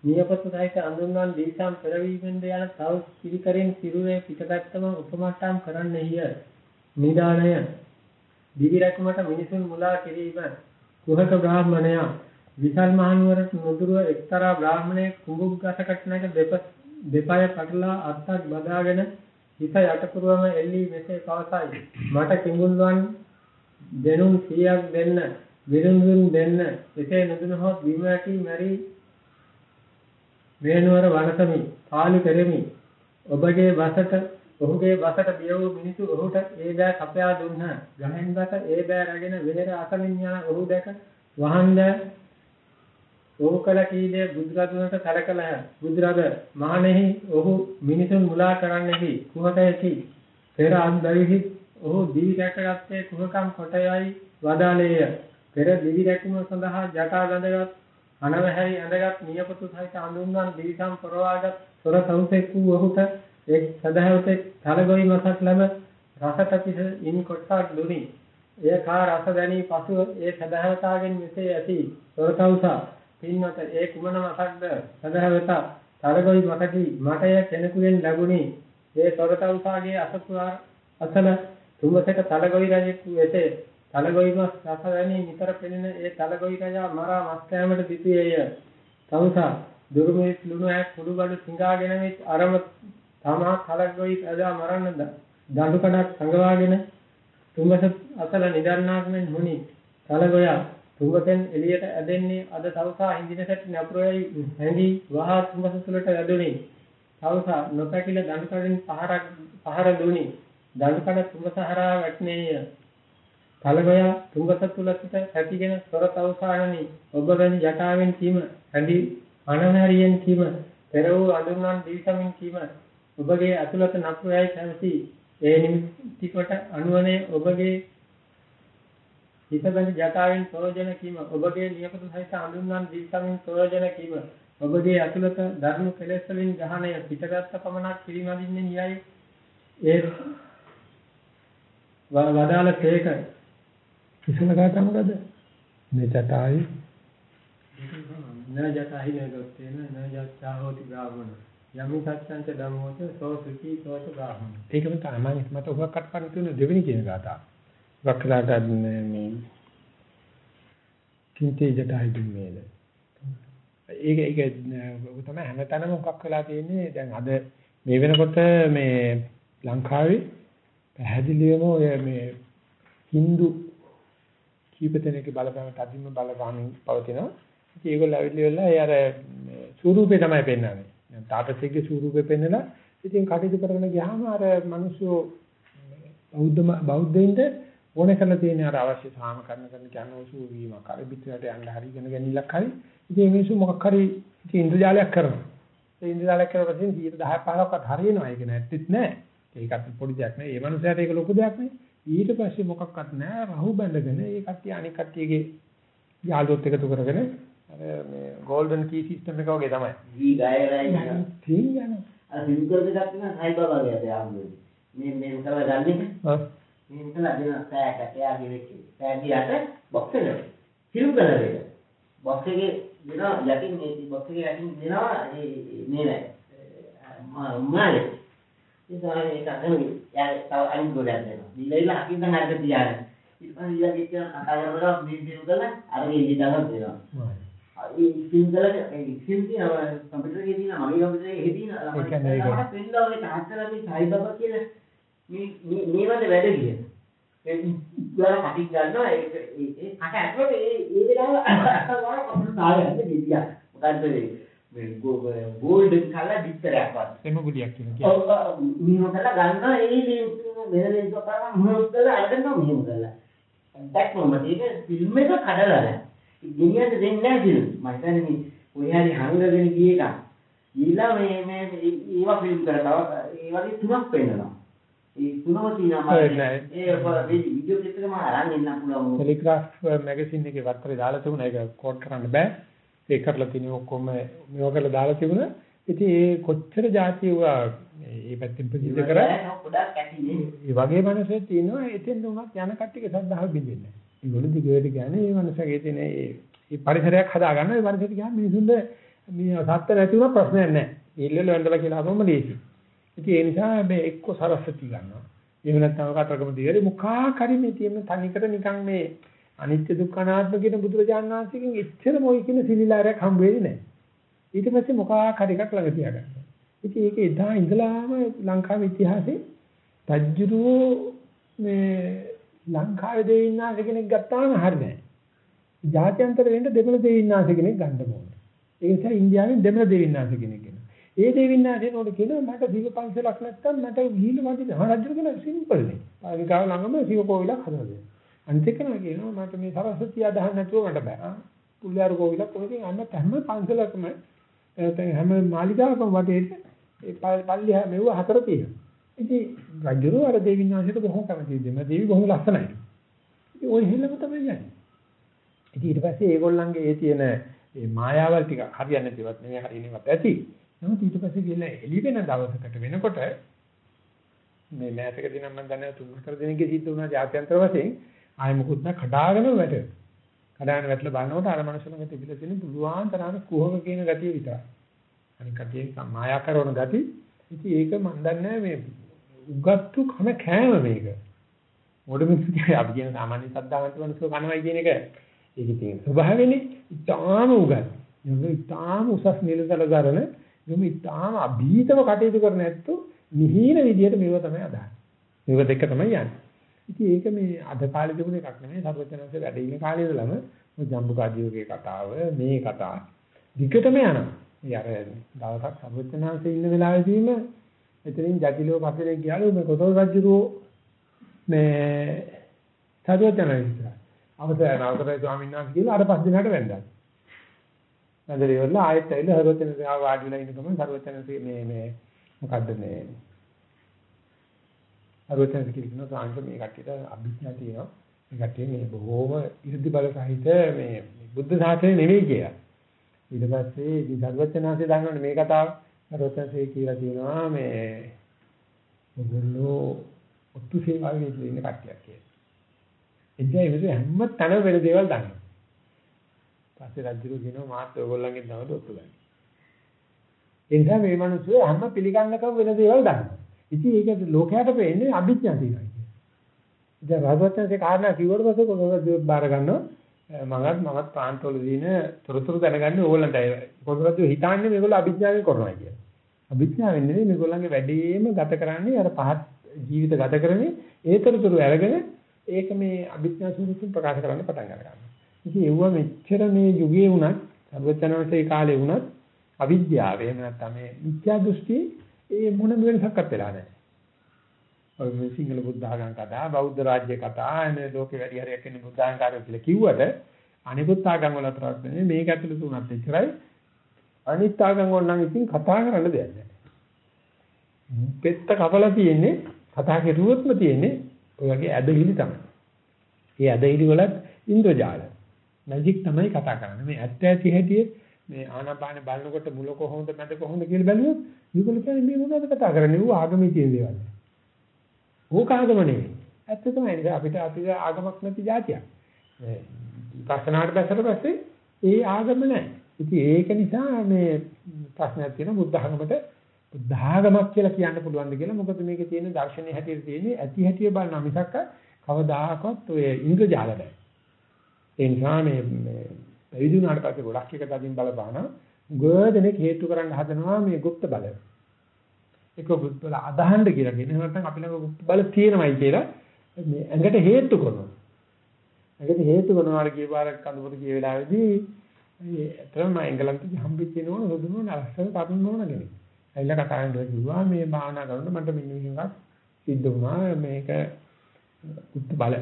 නියපොත්ත සහිත අඳුන්වන් දීසම් පෙරවීමෙන්ද යන තවුස් පිළිකරින් සිරුරේ පිටපැත්තම උපමට්ටම් කරන්නෙහිය නිදාණය දිවි රැකුමට මිනිසුන් මුලා කිරීම. කුහක බ්‍රාහ්මණයා. විසල් මහනුවරට නුදුරුව එක්තරා බ්‍රාහ්මණයෙක් කුඹුක් ගසකට නැග දෙපස දෙපය පටලා අත්තක් බදාගෙන හිත යටපුරවම එල්ලී මෙසේ පවසයි. මට කිඹුල්වන් දෙනුම් 100ක් දෙන්න, විරුඳුන් දෙන්න. එසේ නොදුනහොත් බිම ඇටි මැරි මේනුවර වනසමි. පාලි කරමි. ඔබගේ බසට ඔහුගේ බසට බිය වූ මිනිසු ඔහුට ඒ බෑ කපයා දුන්හ. ගහෙන් බස ඒ බෑ රැගෙන වෙහෙර අසමින් යන ඔහු දැක වහන්ද ඔහු කල කීදේ බුදුරදුනට සැලකලහ. බුදුරද මහණෙහි ඔහු මිනිසුන් මුලා කරන්නෙහි කුහකයකි. පෙර අන්දරිහි ඔහු දිවි රැකගත්තේ කුහකම් කොටයයි වදාළේය. පෙර දිවි රැකුම සඳහා ජටා ගඳගත් අනවැහැරි ඇඳගත් නියපොතු සහිත අඳුන්වන් දිවිසම් පොරවාගත් සොර සෞසෙක් වූ ඔහුට එක් සදහවතෙක් තලගොයි මසක් ලැබ රසට පිස ඉන් කොටසක් දුනි. එය කා රස දැනී පසුව ඒ සදහවතාගෙන් මෙසේ ඇති සොරතවුසා පින්වත ඒ කුමන මසක්ද සදහවතා තලගොයි මසකි මටය කෙනෙකුෙන් ලැබුණි. ඒ සොරතවුසාගේ අසපුරා අසල තුඹසක තලගොයි රජෙකු වෙසේ තලගොයි මස් රස වැනි නිතර පෙනෙන ඒ තලගොයි රජා මරා මස් කෑමට සිටියේය. තවුසා දුරුමිස් ලුණු ඈ කුඩු බඩු සිඟාගෙන විත් අරම තමා කලගොයි රජා මරන්න දඬු කඩක් සංගවාගෙන තුඹස අසල නිදන්නාක් මෙන් හුනි. තලගොයා තුඹසෙන් එළියට ඇදෙන්නේ අද තවුසා හිඳිනසට නපුරයි හැඳි වහා තුඹස තුලට ඇදුනි. තවුසා නොපැකිල දඬු කඩෙන් පහරක් පහර දුනි. දඬු කඩ තුඹස හරහා වැටෙනේය. කලබයා තුඹස තුල සිට ඇතිගෙන සොර තවුසානනි ඔබ වැනි ජටාවෙන් කීම ඇඳි අනහරියෙන් කීම පෙර වූ අඳුරන් දීසමින් කීම ඔබගේ අතුලත නපුරයි කැමති ඒ නිමිති කොට අනුවනේ ඔබගේ හිත බඳ ජටාවෙන් ප්‍රයෝජන කීම ඔබගේ නියපොතු සහිත අඳුරන් දීසමින් ප්‍රයෝජන කීම ඔබගේ අතුලත ධර්ම කෙලෙස් වලින් ගහණය පිටගත් පමණක් පිළිමදින්නේ නියයි. ඒ වදාළ තේක කිසිම කාටම මොකද මේ ජටායි. න ජටහි නගතේන න ජච්ඡා හෝති බ්‍රාහමණ. යමි සත්‍යංච ධම්මෝච සෝ සුඛී සෝච බ්‍රාහමණ. ඒකම තමයි මට උගක් කටපාඩම් තියෙන දෙවෙනි කියන ගාථා. වක්ලාට මේ කින්තේ ජටහි දුන්නේද. ඒක ඒක තමයි හැමතැනම මොකක් වෙලා තියෙන්නේ දැන් අද මේ වෙනකොට මේ ලංකාවේ පැහැදිලිවම ඔය මේ Hindu කීප දෙනෙක් බලපෑමට අදින්ම බලපාමින් පවතිනවා. ඉතින් ඒගොල්ලෝ ඇවිල්ලි වෙලා ඒ අර ස්වරූපේ තමයි පෙන්වන්නේ. දැන් තාපසේගේ ස්වරූපේ පෙන්නලා ඉතින් කටයුතු කරගෙන ගියාම අර මිනිස්සු බෞද්ධ බෞද්ධයින්ට ඕනේ කරලා තියෙන අර අවශ්‍ය සාම කරන කරන ඔසු වීමක්. අර පිටරට යන්න හරි ඉගෙන ගැනීමක් හරි. ඉතින් මේ මිනිස්සු මොකක් හරි ඉතින් ඉන්ද්‍රජාලයක් කරනවා. ඒ ඉන්ද්‍රජාලයක් කරලා පස්සේ 10 15ක්වත් හරියනවා. ඒක නැත්තේත් නෑ. ඒකත් පොඩි දෙයක් නෑ. ඒ මනුස්සයාට ඒක ලොකු දෙයක් නේ. ඊට පස්සේ මොකක්වත් නෑ. රහු බැඳගෙන ඒ කට්ටිය අනික් කට්ටියගේ යාළුවොත් එකතු කරගෙන අර මේ ගෝල්ඩන් කී සිස්ටම් එක වගේ තමයි. ඊ ගායරයි තියෙන අර සිම් කරද එකක් තියෙනවා සයි බබාගේ අතේ ආම්බුනේ. මේ මේ කරලා ගන්න එක. ඔව්. මේ ඉතලා දෙන පෑකට එයාගේ වෙච්ච. පෑගියට බොක්ස් එක. සිම් කරලා එක. බොක්ස් එකේ දෙනවා යටින් මේ බොක්ස් එකේ යටින් දෙනවා මේ නෑ. මාලේ. තමයි ඒක අහන්නේ. යා තව අනිත් ගොඩක් දෙනවා. දීලා අකින් තමයි අරක තියාගෙන. පස්සේ ඊළඟ එක කතා කරලා මේ දිනු කරලා අර ඒ ඉඳලා දෙනවා. ඒ සිංගල ඒ සිං තියෙනවා කම්පියුටර් එකේ තියෙනවා මගේ කම්පියුටර් එකේ තියෙනවා ඒක. ළමයි පෙන්නලා ඔය තාත්තලා මේ සයි බබා කියලා මේ මේ මේවට වැඩ ගිය. ඒ ඉස්සරහ කටින් ගන්නවා ඒක ඒ කට ඇතුලේ ඒ ඒ වෙලාව අහනවා අපිට තාලෙ ගියා. මොකද්ද මේ මේ ගෝල්ඩන් කලර් පිටරයක් වත්. එම ගුලියක් කියන ඔව් මෙහෙම කරලා ගන්නවා ඒ මේ වෙන දෙයක් කරලා මොනවද කරලා අරගෙන මෙහෙම කරලා. දැක්කම මේක ෆිල්ම් එක කඩලා නැහැ. ගෙනියන්න දෙන්නේ නැහැ ෆිල්ම්. මම හිතන්නේ මේ ඔය හරි හංගගෙන ගිය එක. ඊළා මේ මේ ඒවා ෆිල්ම් කරලා ඒ වගේ තුනක් පෙන්නනවා. ඒ තුනම තියෙනවා. ඒ වීඩියෝ ක්ලිප් එක මම අරන් එන්න පුළුවන්. ටෙලිග්‍රාෆ් මැගසින් එකේ වත්තරේ දාලා තිබුණා ඒක කෝඩ් කරන්න බෑ. ඒක කරලා තියෙන ඔක්කොම මේවා කරලා දාලා තිබුණා. ඉතින් ඒ කොච්චර જાතිය වුණා මේ පැත්තෙන් ප්‍රසිද්ධ කරා ගොඩක් ඇති. ඒ වගේ මනසෙත් තියෙනවා එතෙන් උනත් යන කට්ටියගේ සද්ධාව බින්දෙන්නේ නැහැ. ඒගොල්ලෝ දිගට කියන්නේ මේ මනසගේ තියෙන ඒ පරිසරයක් හදා ගන්න ඒ පරිසරයට ගියාම මිනිසුන්ට මේ සත්‍ය නැති වුණා ප්‍රශ්නයක් නැහැ. ඉල්ලල වෙන්දලා කියලා අපම ලේසි. ඉතින් ඒ නිසා මේ එක්ක සරස්වති ගන්නවා. එහෙම නැත්නම් කතරගම දිගට මුඛා කරි මේ තියෙන තනිකර නිකන් මේ අනිත්‍ය දුක්ඛ අනාත්ම කියන බුදුරජාණන් වහන්සේගෙන් එච්චර මොයි කියන සිලිලාරයක් හම්බ වෙන්නේ නැහැ. ඊට පස්සේ මොකක් හරි එකක් ළඟ තියාගන්න. ඉතින් ඒක එදා ඉඳලාම ලංකාවේ ඉතිහාසයේ රජුරෝ මේ ලංකාවේ දෙවියන්ාස කෙනෙක් ගත්තාම හරියන්නේ. ජාත්‍යන්තර වෙන්න දෙමළ දෙවියන්ාස කෙනෙක් ගන්න ඕනේ. ඒ නිසා ඉන්දියාවෙන් දෙමළ දෙවියන්ාස කෙනෙක් එනවා. ඒ දෙවියන්ාසේ නෝඩ කියනවා මට සිව පන්සලක් නැත්තම් මට ගිහින් වදින්න. හා රජු කියන සිම්පල් නේ. පාලිකාව ළඟම සිව කෝවිලක් හදලා දෙන්න. අනිත් එක නා කියනවා මට මේ සරස්වතිය අදහන්න නැතුව මට බෑ. පුල්ලාර කෝවිලක් කොහොමද අන්න හැම පන්සලකම හැම මාලිගාවකම වටේට ඒ පල්ලි මෙව හතර තියෙනවා. ඉතින් රජුරෝ අර දෙවියන් වහන්සේට බොහොම කැමතියි දෙම දෙවි බොහොම ලස්සනයි. ඉතින් ওই හිලම තමයි යන්නේ. ඉතින් ඊට පස්සේ ඒගොල්ලන්ගේ ඒ තියෙන මේ මායාවල් ටික හරියන්නේ නැතිවත් නෙවෙයි හරියනවත් ඇති. නමුත් ඊට පස්සේ ගිහලා එළි වෙන දවසකට වෙනකොට මේ මෑතකදී නම් මම දන්නේ තුන් හතර දිනකේ සිද්ධ වුණා ජාත්‍යන්තර වශයෙන් ආයෙ මොකුත් නැ කඩාගෙන වැටෙනවා. කඩාගෙන වැටලා බලනකොට අර මනුස්සලඟ තිබිලා තියෙන පුළුවන් තරම් කුහක කියන ගතිය විතරයි. අනික කතිය මායා කරන ගති. ඉතින් ඒක මම දන්නේ මේ උගත්තු කන කෑම මේක. මොඩ මිනිස්සු කිය අපි කියන සාමාන්‍ය සද්ධාන්ත මිනිස්සු කනවයි කියන එක ඒකේ තියෙන ස්වභාවයනේ. ඉතාම උගත්. යොමු ඉතාම උසස් නිලතල ගන්න යොමු ඉතාම අභීතව කටයුතු කරන ඇත්තෝ මිහින විදියට මේව තමයි අදහන්නේ. මේව දෙක තමයි යන්නේ. ඉතින් ඒක මේ අද කාලේ තිබුණ එකක් නෙමෙයි සර්වඥාන්සේ වැඩ ඉන්න කාලේ ඉඳලම ජම්බුකාදීයගේ කතාව මේ කතාව දිගටම යනවා. ඒ අර දවසක් සර්වඥාන්සේ ඉන්න වෙලාවෙදීම එතනින් ජටිලව පස්සේ ගියාලු මේ කොතල් රජුරෝ මේ සර්වඥාන්සේ අවසර නවතරයි ස්වාමීන් වහන්සේ කියලා අර පස් දිනකට වැන්දා. නැදලි වල ආයෙත් ඇවිල්ලා සර්වඥාන්සේ ආ වාඩි වෙලා ඉන්න ගමන් සර්වඥාන්සේ මේ මේ මොකද්ද මේ අරවතන කියන සාංශ මේ කට්ටියට අභිඥා තියෙනවා. මේ කට්ටිය මේ බොහෝම ඉර්ධි බල සහිත මේ බුද්ධ ශාසනය නෙවෙයි කියලා. ඊට පස්සේ ඉතින් සර්වඥාන්සේ දන්නවනේ මේ කතාව. සර්වඥාන්සේ කියලා තියෙනවා මේ ඔයගොල්ලෝ ඔත්තු සේවාවේ ඉන්න කට්ටියක් කියලා. එනිසා ඒ විදිහ හැම තැනම වෙන දේවල් දන්නවා. පස්සේ රජුරු කියනවා මාත් ඔයගොල්ලන්ගෙන් තමයි ඔත්තු ගන්න. ඒ නිසා මේ මිනිස්සු හැම පිළිගන්නකම වෙන දේවල් දන්නවා. ඉතින් ඒක ලෝකයට පෙන්නේ අභිඥා තියෙනවා කියන්නේ. දැන් රහතන්සේ කාරණා කිව්වට පස්සේ කොහොමද ජීවත් බාර ගන්නවා? මමත් මමත් ප්‍රාන්තවල දින තොරතුරු දැනගන්නේ ඕගොල්ලන්ටයි. කොහොමද හිතන්නේ මේගොල්ලෝ අභිඥාවෙන් කරනවා කියලා. අභිඥාවෙන් නෙවෙයි මේගොල්ලන්ගේ වැඩේම ගත කරන්නේ අර පහත් ජීවිත ගත කරන්නේ ඒ තොරතුරු අරගෙන ඒක මේ අභිඥා ස්වරූපයෙන් ප්‍රකාශ කරන්න පටන් ගන්නවා. ඉතින් ඒව මෙච්චර මේ යුගයේ වුණත් සර්වචනවසේ කාලේ වුණත් අවිද්‍යාව එහෙම නැත්නම් මේ මිත්‍යා දෘෂ්ටි ඒ මොන වෙනසක්වත් වෙලා නැහැ. ඔය මේ සිංහල බුද්ධ ආගම් කතා, බෞද්ධ රාජ්‍ය කතා, එනේ ලෝකෙ වැඩි හරියක් ඉන්නේ බුද්ධ ආගම්කාරයෝ කියලා කිව්වට අනිකුත් ආගම් වල අතරක් නෙමෙයි මේක ඇතුළත උනත් එච්චරයි. අනිත් ආගම් වල නම් ඉතින් කතා කරන්න දෙයක් නැහැ. පෙත්ත කපලා තියෙන්නේ කතා කෙරුවොත්ම තියෙන්නේ ඔය වගේ ඇදහිලි තමයි. මේ ඇදහිලි වලත් ඉන්ද්‍රජාල. මැජික් තමයි කතා කරන්නේ. මේ ඇත්ත ඇති හැටියේ මේ ආනාපාන බලනකොට මුල කොහොමද මැද කොහොමද කියලා බැලුවොත් මේගොල්ලෝ කියන්නේ මේ මොනවද කතා කරන්නේ? ඌ ආගමේ තියෙන දේවල්. ඕක ආගම නෙවෙයි. ඇත්ත තමයි. ඒක අපිට අපිට ආගමක් නැති જાතියක්. මේ ප්‍රශ්නාවට බැසට පස්සේ ඒ ආගම නැහැ. ඉතින් ඒක නිසා මේ ප්‍රශ්නයක් තියෙන බුද්ධ ආගමට බුද්ධ ආගමක් කියලා කියන්න පුළුවන්ද කියලා මොකද මේකේ තියෙන දර්ශනීය හැටියට තියෙන්නේ ඇති හැටිය බලන මිසක් කවදාකවත් ඔය ඉන්ද්‍රජාල නැහැ. ඒ නිසා මේ පැවිදි වුණාට පස්සේ ගොඩක් එක තදින් බලපාන ගොඩනෙක් හේතු කරන්න හදනවා මේ গুপ্ত බල. ඒක গুপ্ত බල අදහන්න කියලා කියන නැත්නම් අපි ළඟ গুপ্ত බල තියෙනමයි කියලා මේ ඇඟට හේතු කරනවා. ඇඟට හේතු කරනවා කිය පාර කඳුපත කිය වෙලාවේදී ඒ අතරම එංගලන්තේ හම්බෙච්ච නෝන හොදුනෝ නරසල තරුණ නෝන කෙනෙක්. ඇවිල්ලා කතා කරනවා කිව්වා මේ භාවනා කරනකොට මට මෙන්න මේකක් සිද්ධ වුණා මේක গুপ্ত බල.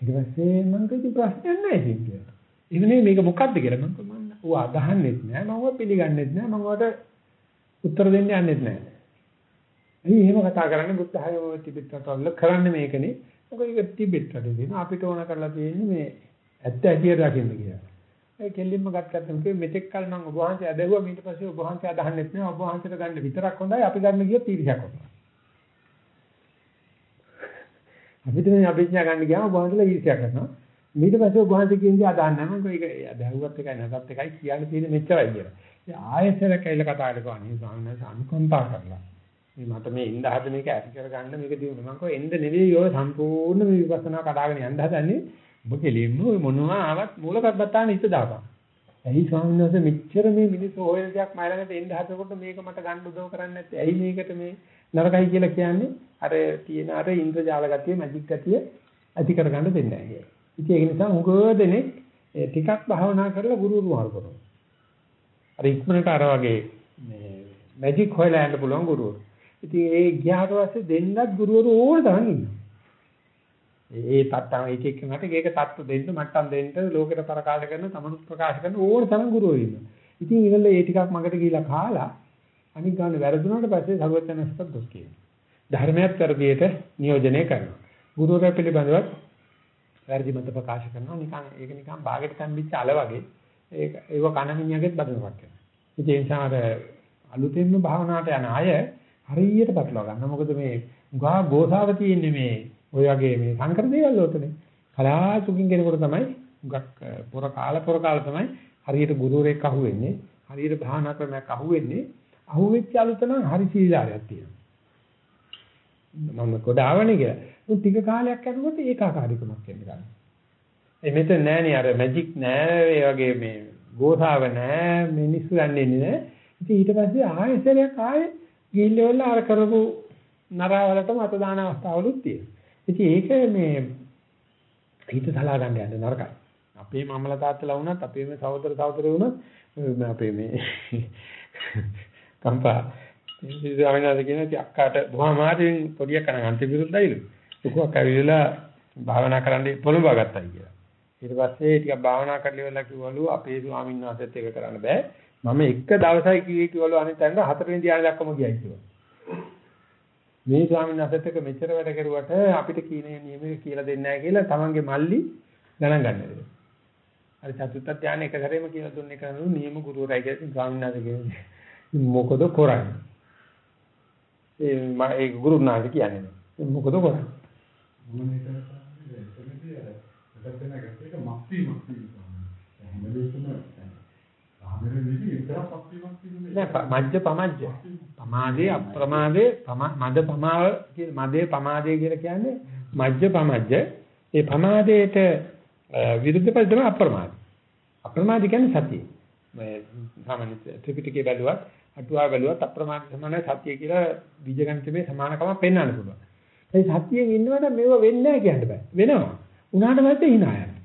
ඊට පස්සේ මම කිව්ව ප්‍රශ්නයක් නැහැ කියලා. ඉන්නේ මේක මොකක්ද කියලා මම මම ඌ අදහන්නෙත් නෑ මම ඌ පිළිගන්නෙත් නෑ මම ඌට උත්තර දෙන්න යන්නෙත් නෑ. ඇයි එහෙම කතා කරන්නේ බුද්ධ ධර්මයේ තිබෙත් රටවල කරන්නේ මේකනේ. මොකද ඒක තිබෙත් රටේ දෙන අපිට ඕන කරලා තියෙන්නේ මේ ඇත්ත ඇතියට දකින්න කියලා. ඒ කෙල්ලින්ම ගත්කත්තම කිව්වේ මෙතෙක් කල මම ඔබ වහන්සේ අදහුවා ඊට පස්සේ ඔබ වහන්සේ අදහන්නෙත් නෑ ඔබ වහන්සේට ගන්න විතරක් හොඳයි අපි ගන්න ගියොත් තීරයක් හොඳයි. අපිට මේ අභිඥා ගන්න ගියාම ඔබ වහන්සේලා ඊර්ෂ්‍යා කරනවා. ඊට පස්සේ ඔබ වහන්සේ කියන්නේ අදහන්න නැහැ මම ඒක දැහුවත් එකයි නැතත් එකයි කියන්න තියෙන්නේ මෙච්චරයි කියලා. ඉතින් ආයෙසර කැයිල කතා කරලා අනේ ස්වාමීන් වහන්සේ අනුකම්පා කරලා. මේ මට මේ ඉන්න හද මේක ඇති කරගන්න මේක දිනු මම කෝ එන්න නෙවෙයි ඔය සම්පූර්ණ මේ විපස්සනා කඩාගෙන යන්න හදන්නේ. ඔබ කෙලින්ම ඔය මොනවා ආවත් මූල කර්මත්තාන හිත දාපන්. ඇයි ස්වාමීන් වහන්සේ මෙච්චර මේ මිනිස්සු හොයන දෙයක් මම ළඟට එන්න හදනකොට මේක මට ගන්න උදව් කරන්නේ නැත්තේ ඇයි මේකට මේ නරකයි කියලා කියන්නේ අර තියෙන අර ඉන්ද්‍රජාල ගතිය මැජික් ගතිය ඇති කරගන්න දෙන්නේ නැහැ. ඉතින් ඒක නිසා උගෝ දෙනෙක් ටිකක් භාවනා කරලා ගුරුවරු මාරු කරනවා. අර ඉක්මනට අර වගේ මේ මැජික් හොයලා යන්න පුළුවන් ගුරුවරු. ඉතින් ඒ ගියාට පස්සේ දෙන්නත් ගුරුවරු ඕන තරම් ඉන්නවා. ඒ තත්ත්වම එක එක නට ඒක තත්ත්ව දෙන්න මට්ටම් දෙන්න ලෝකෙට ප්‍රකාශ කරන තමනුත් ප්‍රකාශ කරන ඕන තරම් ගුරුවරු ඉන්නවා. ඉතින් ඒගොල්ලෝ ඒ ටිකක් මගට ගිහිලා කාලා අනික් ගන්න වැරදුනාට පස්සේ සර්වඥාන්සත් දුක් කියනවා. ධර්මයක් කරදියට නියෝජනය කරනවා. ගුරුවරයා පිළිබඳව වැරදි මත ප්‍රකාශ කරනවා නිකන් ඒක නිකන් ਬਾගෙට තම්බිච්ච අල වගේ ඒක ඒව කන මිනිහගෙත් බදනවක් කරනවා. ඒ නිසා අර අලුතෙන්ම භාවනාවට යන අය හරියට පටලවා ගන්න. මොකද මේ ගා ගෝසාව තියෙන්නේ මේ ඔය වගේ මේ සංකර දේවල් වලටනේ. කලාතුකින් කෙනෙකුට තමයි ගක් පොර කාල පොර කාල තමයි හරියට ගුරුවරයෙක් අහුවෙන්නේ. හරියට භාවනා ක්‍රමයක් අහුවෙන්නේ. අහුවෙච්ච අලුත නම් හරි සීලාරයක් තියෙනවා. මම කොඩාවනේ කියලා. උන් ටික කාලයක් යනකොට ඒකාකාරීකමක් එන්න ගන්නවා. ඒ මෙතන නෑනේ අර මැජික් නෑ ඒ වගේ මේ ගෝසාව නෑ මිනිස්සු යන්නේ නෑ. ඉතින් ඊට පස්සේ ආයෙසරයක් ආයෙ ගිහිල්ලා අර කරපු නරාවලටම අත දාන අවස්ථාවලුත් තියෙනවා. ඉතින් ඒක මේ හිත සලා ගන්න යන්න නරකයි. අපේ මමලා තාත්තලා වුණත් අපේ මේ සහෝදර සහෝදරයෝ වුණත් අපේ මේ කම්පා ඉතින් කියන ඉතින් අක්කාට බොහොම මාතෙන් පොඩියක් කරන් අන්ති විරුද්ධයිලු. දුකක් ඇවිල්ලා භාවනා කරන්න පොළඹව ගත්තා කියලා. ඊට පස්සේ ටිකක් භාවනා කරලා ඉවරලා කිව්වලු අපේ ස්වාමීන් වහන්සේත් ඒක කරන්න බෑ. මම එක දවසයි කිව්වේ කිව්වලු අනිත් අන්න හතරවෙනි ධ්‍යාන දක්වම ගියයි කිව්වා. මේ ස්වාමීන් වහන්සේත් එක්ක මෙච්චර වැඩ කරුවට අපිට කීනේ නියමෙ කියලා දෙන්නේ නැහැ කියලා තමන්ගේ මල්ලි ගණන් ගන්න දෙනවා. අර චතුත්ථ ධානය එක සැරේම කියලා දුන්නේ කරනු නියම ගුරුවරයි කියලා ස්වාමීන් වහන්සේ කියන්නේ. මොකද කරන්නේ? ඒ මම ඒ ගුරුනාට කියන්නේ. මොකද කරන්නේ? මොන එක එතනදී අර එකක් වෙන එක මක්සි මක්සි හැම වෙලේම නෑ මජ්ජ පමජ්ජ. පමාදේ අප්‍රමාදේ මද පමාව මදේ පමාදේ කියලා කියන්නේ මජ්ජ පමජ්ජ. ඒ පමාදේට විරුද්ධ පැත්ත තමයි අප්‍රමාද. අප්‍රමාද කියන්නේ සතිය. මේ සාමාන්‍ය ත්‍රිපිටකයේ බැලුවත් අටුවා බැලුවත් අප්‍රමාද සමානයි සතිය කියලා බීජගණිතයේ සමානකමක් පෙන්වන්න පුළුවන්. ඒ සතියෙන් ඉන්නවට මේව වෙන්නේ නැහැ කියන්න බෑ. වෙනවා. උනාට පස්සේ hina යනවා.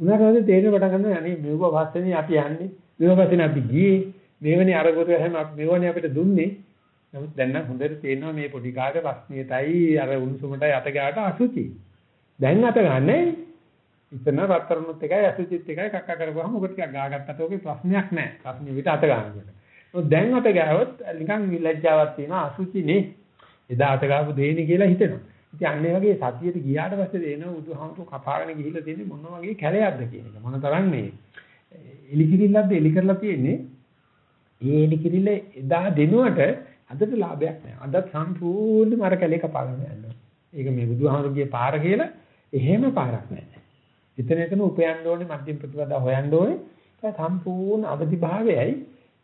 උනාට පස්සේ තේරෙන පටන් ගන්නවා අනේ මේව වාස්තනේ අපි යන්නේ. මේවපස්සේ අපි ගියේ. මේවනේ අරගොර හැම මේවනේ අපිට දුන්නේ. නමුත් දැන් නම් හොඳට තේරෙනවා මේ පොඩි කාට රස්නියටයි අර උණුසුමටයි අත ගාට අසුචි. දැන් අත ගන්නෑ. ඉතන රත්තරණුත් එකයි අසුචිත් එකයි කක්ක කරපුවාම ඔක ටිකක් ගාගත්තට ඔකේ ප්‍රශ්නයක් නැහැ ප්‍රශ්නේ විතර අත ගන්නකොට දැන් අත ගාවොත් නිකන් ලැජ්ජාවක් තියෙනවා අසුචිනේ. එදා අත ගාපු දෙන්නේ කියලා හිතෙනවා. ඉතින් අන්න ඒ වගේ සතියට ගියාට පස්සේ දෙනවා බුදුහාමුදුරු කපාගෙන ගිහිල්ලා තියෙන්නේ මොන වගේ කැලයක්ද කියන එක. මොන තරම් මේ එලිකිරිල්ලක්ද එලි කරලා තියෙන්නේ. ඒ එලිකිරිල්ල එදා දෙනුවට අදට ලාභයක් නැහැ. අදත් සම්පූර්ණයෙන්ම අර කැලේ කපාගෙන යනවා. ඒක මේ බුදුහාමුදුරුගේ පාර කියලා එහෙම පාරක් නැහැ. එතන එතන උපයන්න ඕනේ මධ්‍යම ප්‍රතිපදා හොයන්න ඕනේ. ඒක සම්පූර්ණ අවදි භාවයයි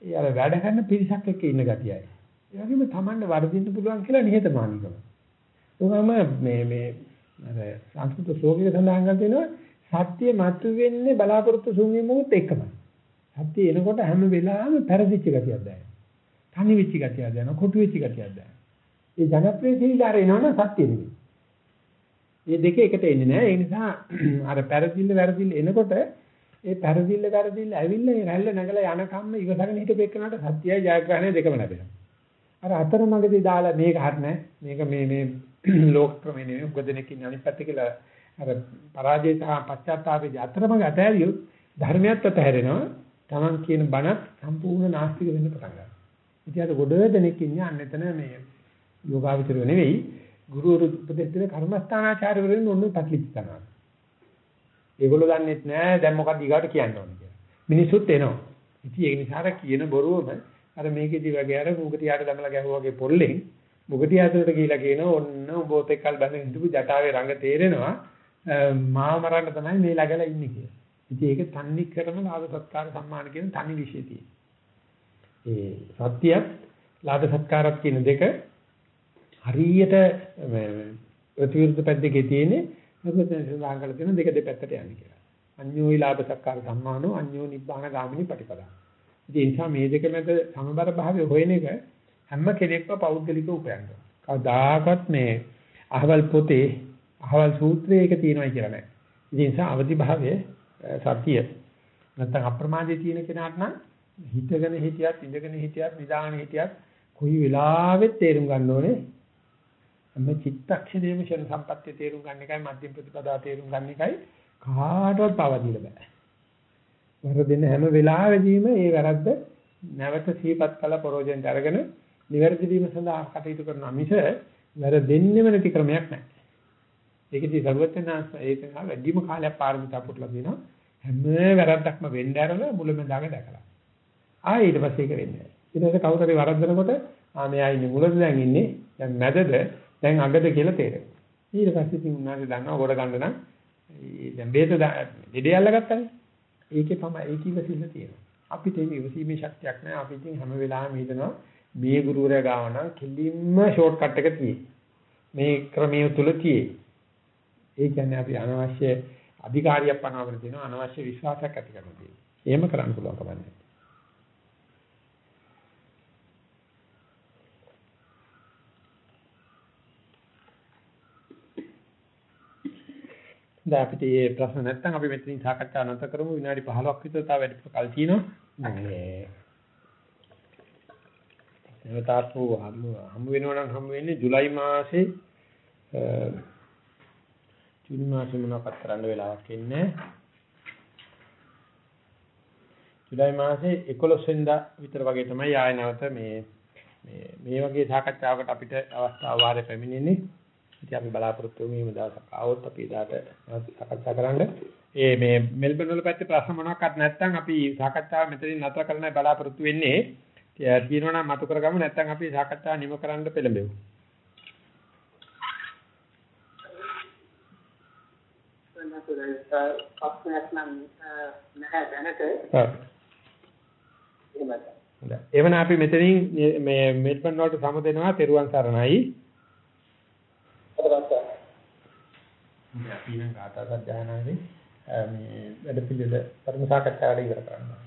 ඒ අර වැඩ කරන පිරිසක් එක්ක ඉන්න ගතියයි. ඒ වගේම Tamanne වර්ධින්න පුළුවන් කියලා නිහතමානීකම. ඒකම මේ මේ අර සංස්කෘත ශ්ලෝකයක සඳහන් කරලා සත්‍ය මතු වෙන්නේ බලාපොරොත්තු ශුන්‍ය මොහොත එකමයි. සත්‍ය එනකොට හැම වෙලාවෙම පෙරදිච්ච ගතියක් දැනෙනවා. තනි වෙච්ච ගතියක් දැනෙනවා, කොටු වෙච්ච ගතියක් දැනෙනවා. ඒ ජනප්‍රිය සීලාර එනවනම් සත්‍ය නෙමෙයි. මේ දෙක එකට එන්නේ නැහැ. ඒ නිසා අර පෙරදිල්ල වැරදිල්ල එනකොට ඒ පෙරදිල්ල වැරදිල්ල ඇවිල්ලා ඒ රැල්ල නැගලා යන කම්ම ඉවසගෙන හිටපෙන්නට සත්‍යයි ජයග්‍රහණය දෙකම ලැබෙනවා. අර අතරමඟදී දාලා මේක හරිනේ මේක මේ මේ ලෝක ක්‍රමේ නෙමෙයි උග දෙනෙක් ඉන්න අනිත් පැත්ත කියලා අර පරාජය සහ පශ්චාත්තාපයේ අතරමඟ ඇතෑරියොත් ධර්මයත් අතහැරෙනවා. Taman කියන බණත් සම්පූර්ණ නාස්තික වෙන්න පටන් ගන්නවා. ඉතින් අර ගොඩ දෙනෙක් ඉන්නේ අන්න එතන මේ යෝගාවචරය නෙවෙයි ගුරුවරු උපදෙස් දෙන කර්මස්ථානාචාර්යවරුන් ඔන්න පැටලිච්ච කරනවා. ඒගොල්ලෝ දන්නෙත් නෑ දැන් මොකක්ද ඊගාට කියන්න ඕනේ කියලා. මිනිස්සුත් එනවා. ඉතින් ඒ නිසා කියන බොරුවම අර මේකෙදි වගේ අර මුගටියට දමලා ගැහුවා වගේ පොල්ලෙන් මුගටියතට ගිහිලා කියනවා ඔන්න උඹ ඔතෙක්කල් බඳින්න හිටපු ජටාවේ රඟ තේරෙනවා මාව මරන්න තමයි මේ ළඟලා ඉන්නේ කියලා. ඉතින් ඒක තන්නේ කරම ලාභ සත්කාර සම්මාන කියන තනි විශේෂය තියෙනවා. ඒ සත්‍යයත් ලාභ සත්කාරත් කියන දෙක හරියට ප්‍රතිවිරුද්ධ පැත්තකේ තියෙන්නේ මොකද සඳහන් කරලා තියෙන දෙක දෙපැත්තට යන්නේ කියලා. අඤ්ඤෝයි ලාභ සක්කාර සම්මානෝ අඤ්ඤෝ නිබ්බාන ගාමිනී පටිපදා. ඉතින් ඒ නිසා මේ දෙක මැද සමබර භාවය හොයන එක හැම කෙනෙක්ම පෞද්ගලිකව උපයන්න. කවදාකවත් මේ අහවල් පොතේ අහවල් සූත්‍රයේ එක තියෙනවයි කියලා නෑ. ඉතින් ඒ නිසා අවදි භාවය සතිය නැත්නම් අප්‍රමාදයේ තියෙන කෙනාට නම් හිතගෙන හිටියත් ඉඳගෙන හිටියත් නිදාගෙන හිටියත් කොයි වෙලාවෙත් තේරුම් ගන්න ඕනේ හැම චිත්තක්ෂණයම ෂණ සම්පත්‍ය තේරුම් ගන්න එකයි මධ්‍යම ප්‍රතිපදා තේරුම් ගන්න එකයි කාටවත් පවදින්න බෑ. වරදින හැම වෙලාවෙදීම මේ වැරද්ද නැවත සිහිපත් කළ ප්‍රෝජෙන්ට අරගෙන නිවැරදි වීම සඳහා කටයුතු කරන මිස වැරදෙන්නෙම නැති ක්‍රමයක් නැහැ. ඒකදී සර්වඥාන්ස ඒක වැඩිම කාලයක් පාරමිතා පුරලා දිනවා හැම වැරද්දක්ම වෙන්න ඇරලා මුලමඳාක දැකලා. ආයෙ ඊට පස්සේ ඒක වෙන්නේ නැහැ. ඊට පස්සේ කවුරු හරි වරද්දනකොට ආ මෙයා ඉන්නේ මුලද දැන් ඉන්නේ දැන් මැදද දැන් අගද කියලා තේරෙනවා. ඊට පස්සේ ඉතින් උනාට දන්නවා ගොඩ ගන්න නම් දැන් බේත දෙඩේ අල්ලගත්තනේ. ඒකේ තමයි ඒක ඉවසිල්ල තියෙනවා. අපිට ඒක ඉවසීමේ ශක්තියක් නැහැ. අපි ඉතින් හැම වෙලාවෙම හිතනවා මේ ගුරුවරයා ගාව නම් කෙලින්ම ෂෝට් කට් එක තියෙයි. මේ ක්‍රමයේ තුල තියෙයි. ඒ කියන්නේ අපි අනවශ්‍ය අධිකාරියක් පනවගෙන තියෙනවා අනවශ්‍ය විශ්වාසයක් ඇති කරන තියෙනවා. එහෙම කරන්න පුළුවන් කමන්නේ. දැන් අපිට මේ ප්‍රශ්න නැත්නම් අපි මෙතනින් සාකච්ඡා නැවත කරමු විනාඩි 15ක් විතර තව වැඩි කල් තියෙනවා. මේ එවතාපු හමු වෙනවා නම් හමු වෙන්නේ ජූලයි මාසේ ජූනි මාසේ මොනවක්වත් කරන්න වෙලාවක් ඉන්නේ. ජූලයි මාසේ 11 වෙනිදා විතර වගේ තමයි ආය නැවත මේ මේ මේ වගේ සාකච්ඡාවකට අපිට අවස්ථාව වාරේ පැමිණෙන්නේ. ඉතින් අපි බලාපොරොත්තු වෙමු මේ දවසක් ආවොත් අපි එදාට සාකච්ඡා කරන්න. ඒ මේ මෙල්බන් වල පැත්තේ ප්‍රශ්න මොනවාක්වත් නැත්නම් අපි සාකච්ඡාව මෙතනින් නතර කරන්නයි බලාපොරොත්තු වෙන්නේ. තියෙනවා නම් මතු කරගමු නැත්නම් අපි සාකච්ඡාව නිම කරන්න පෙළඹෙමු. ප්‍රශ්නයක් නම් නැහැ දැනට. එවන අපි මෙතනින් මේ මෙල්බන් වලට සමුදෙනවා තෙරුවන් සරණයි. අපි නම් කාටවත් දැනනවානේ මේ වැඩ පිළිවෙල ධර්ම සාකච්ඡාවට ඉවර කරනවා.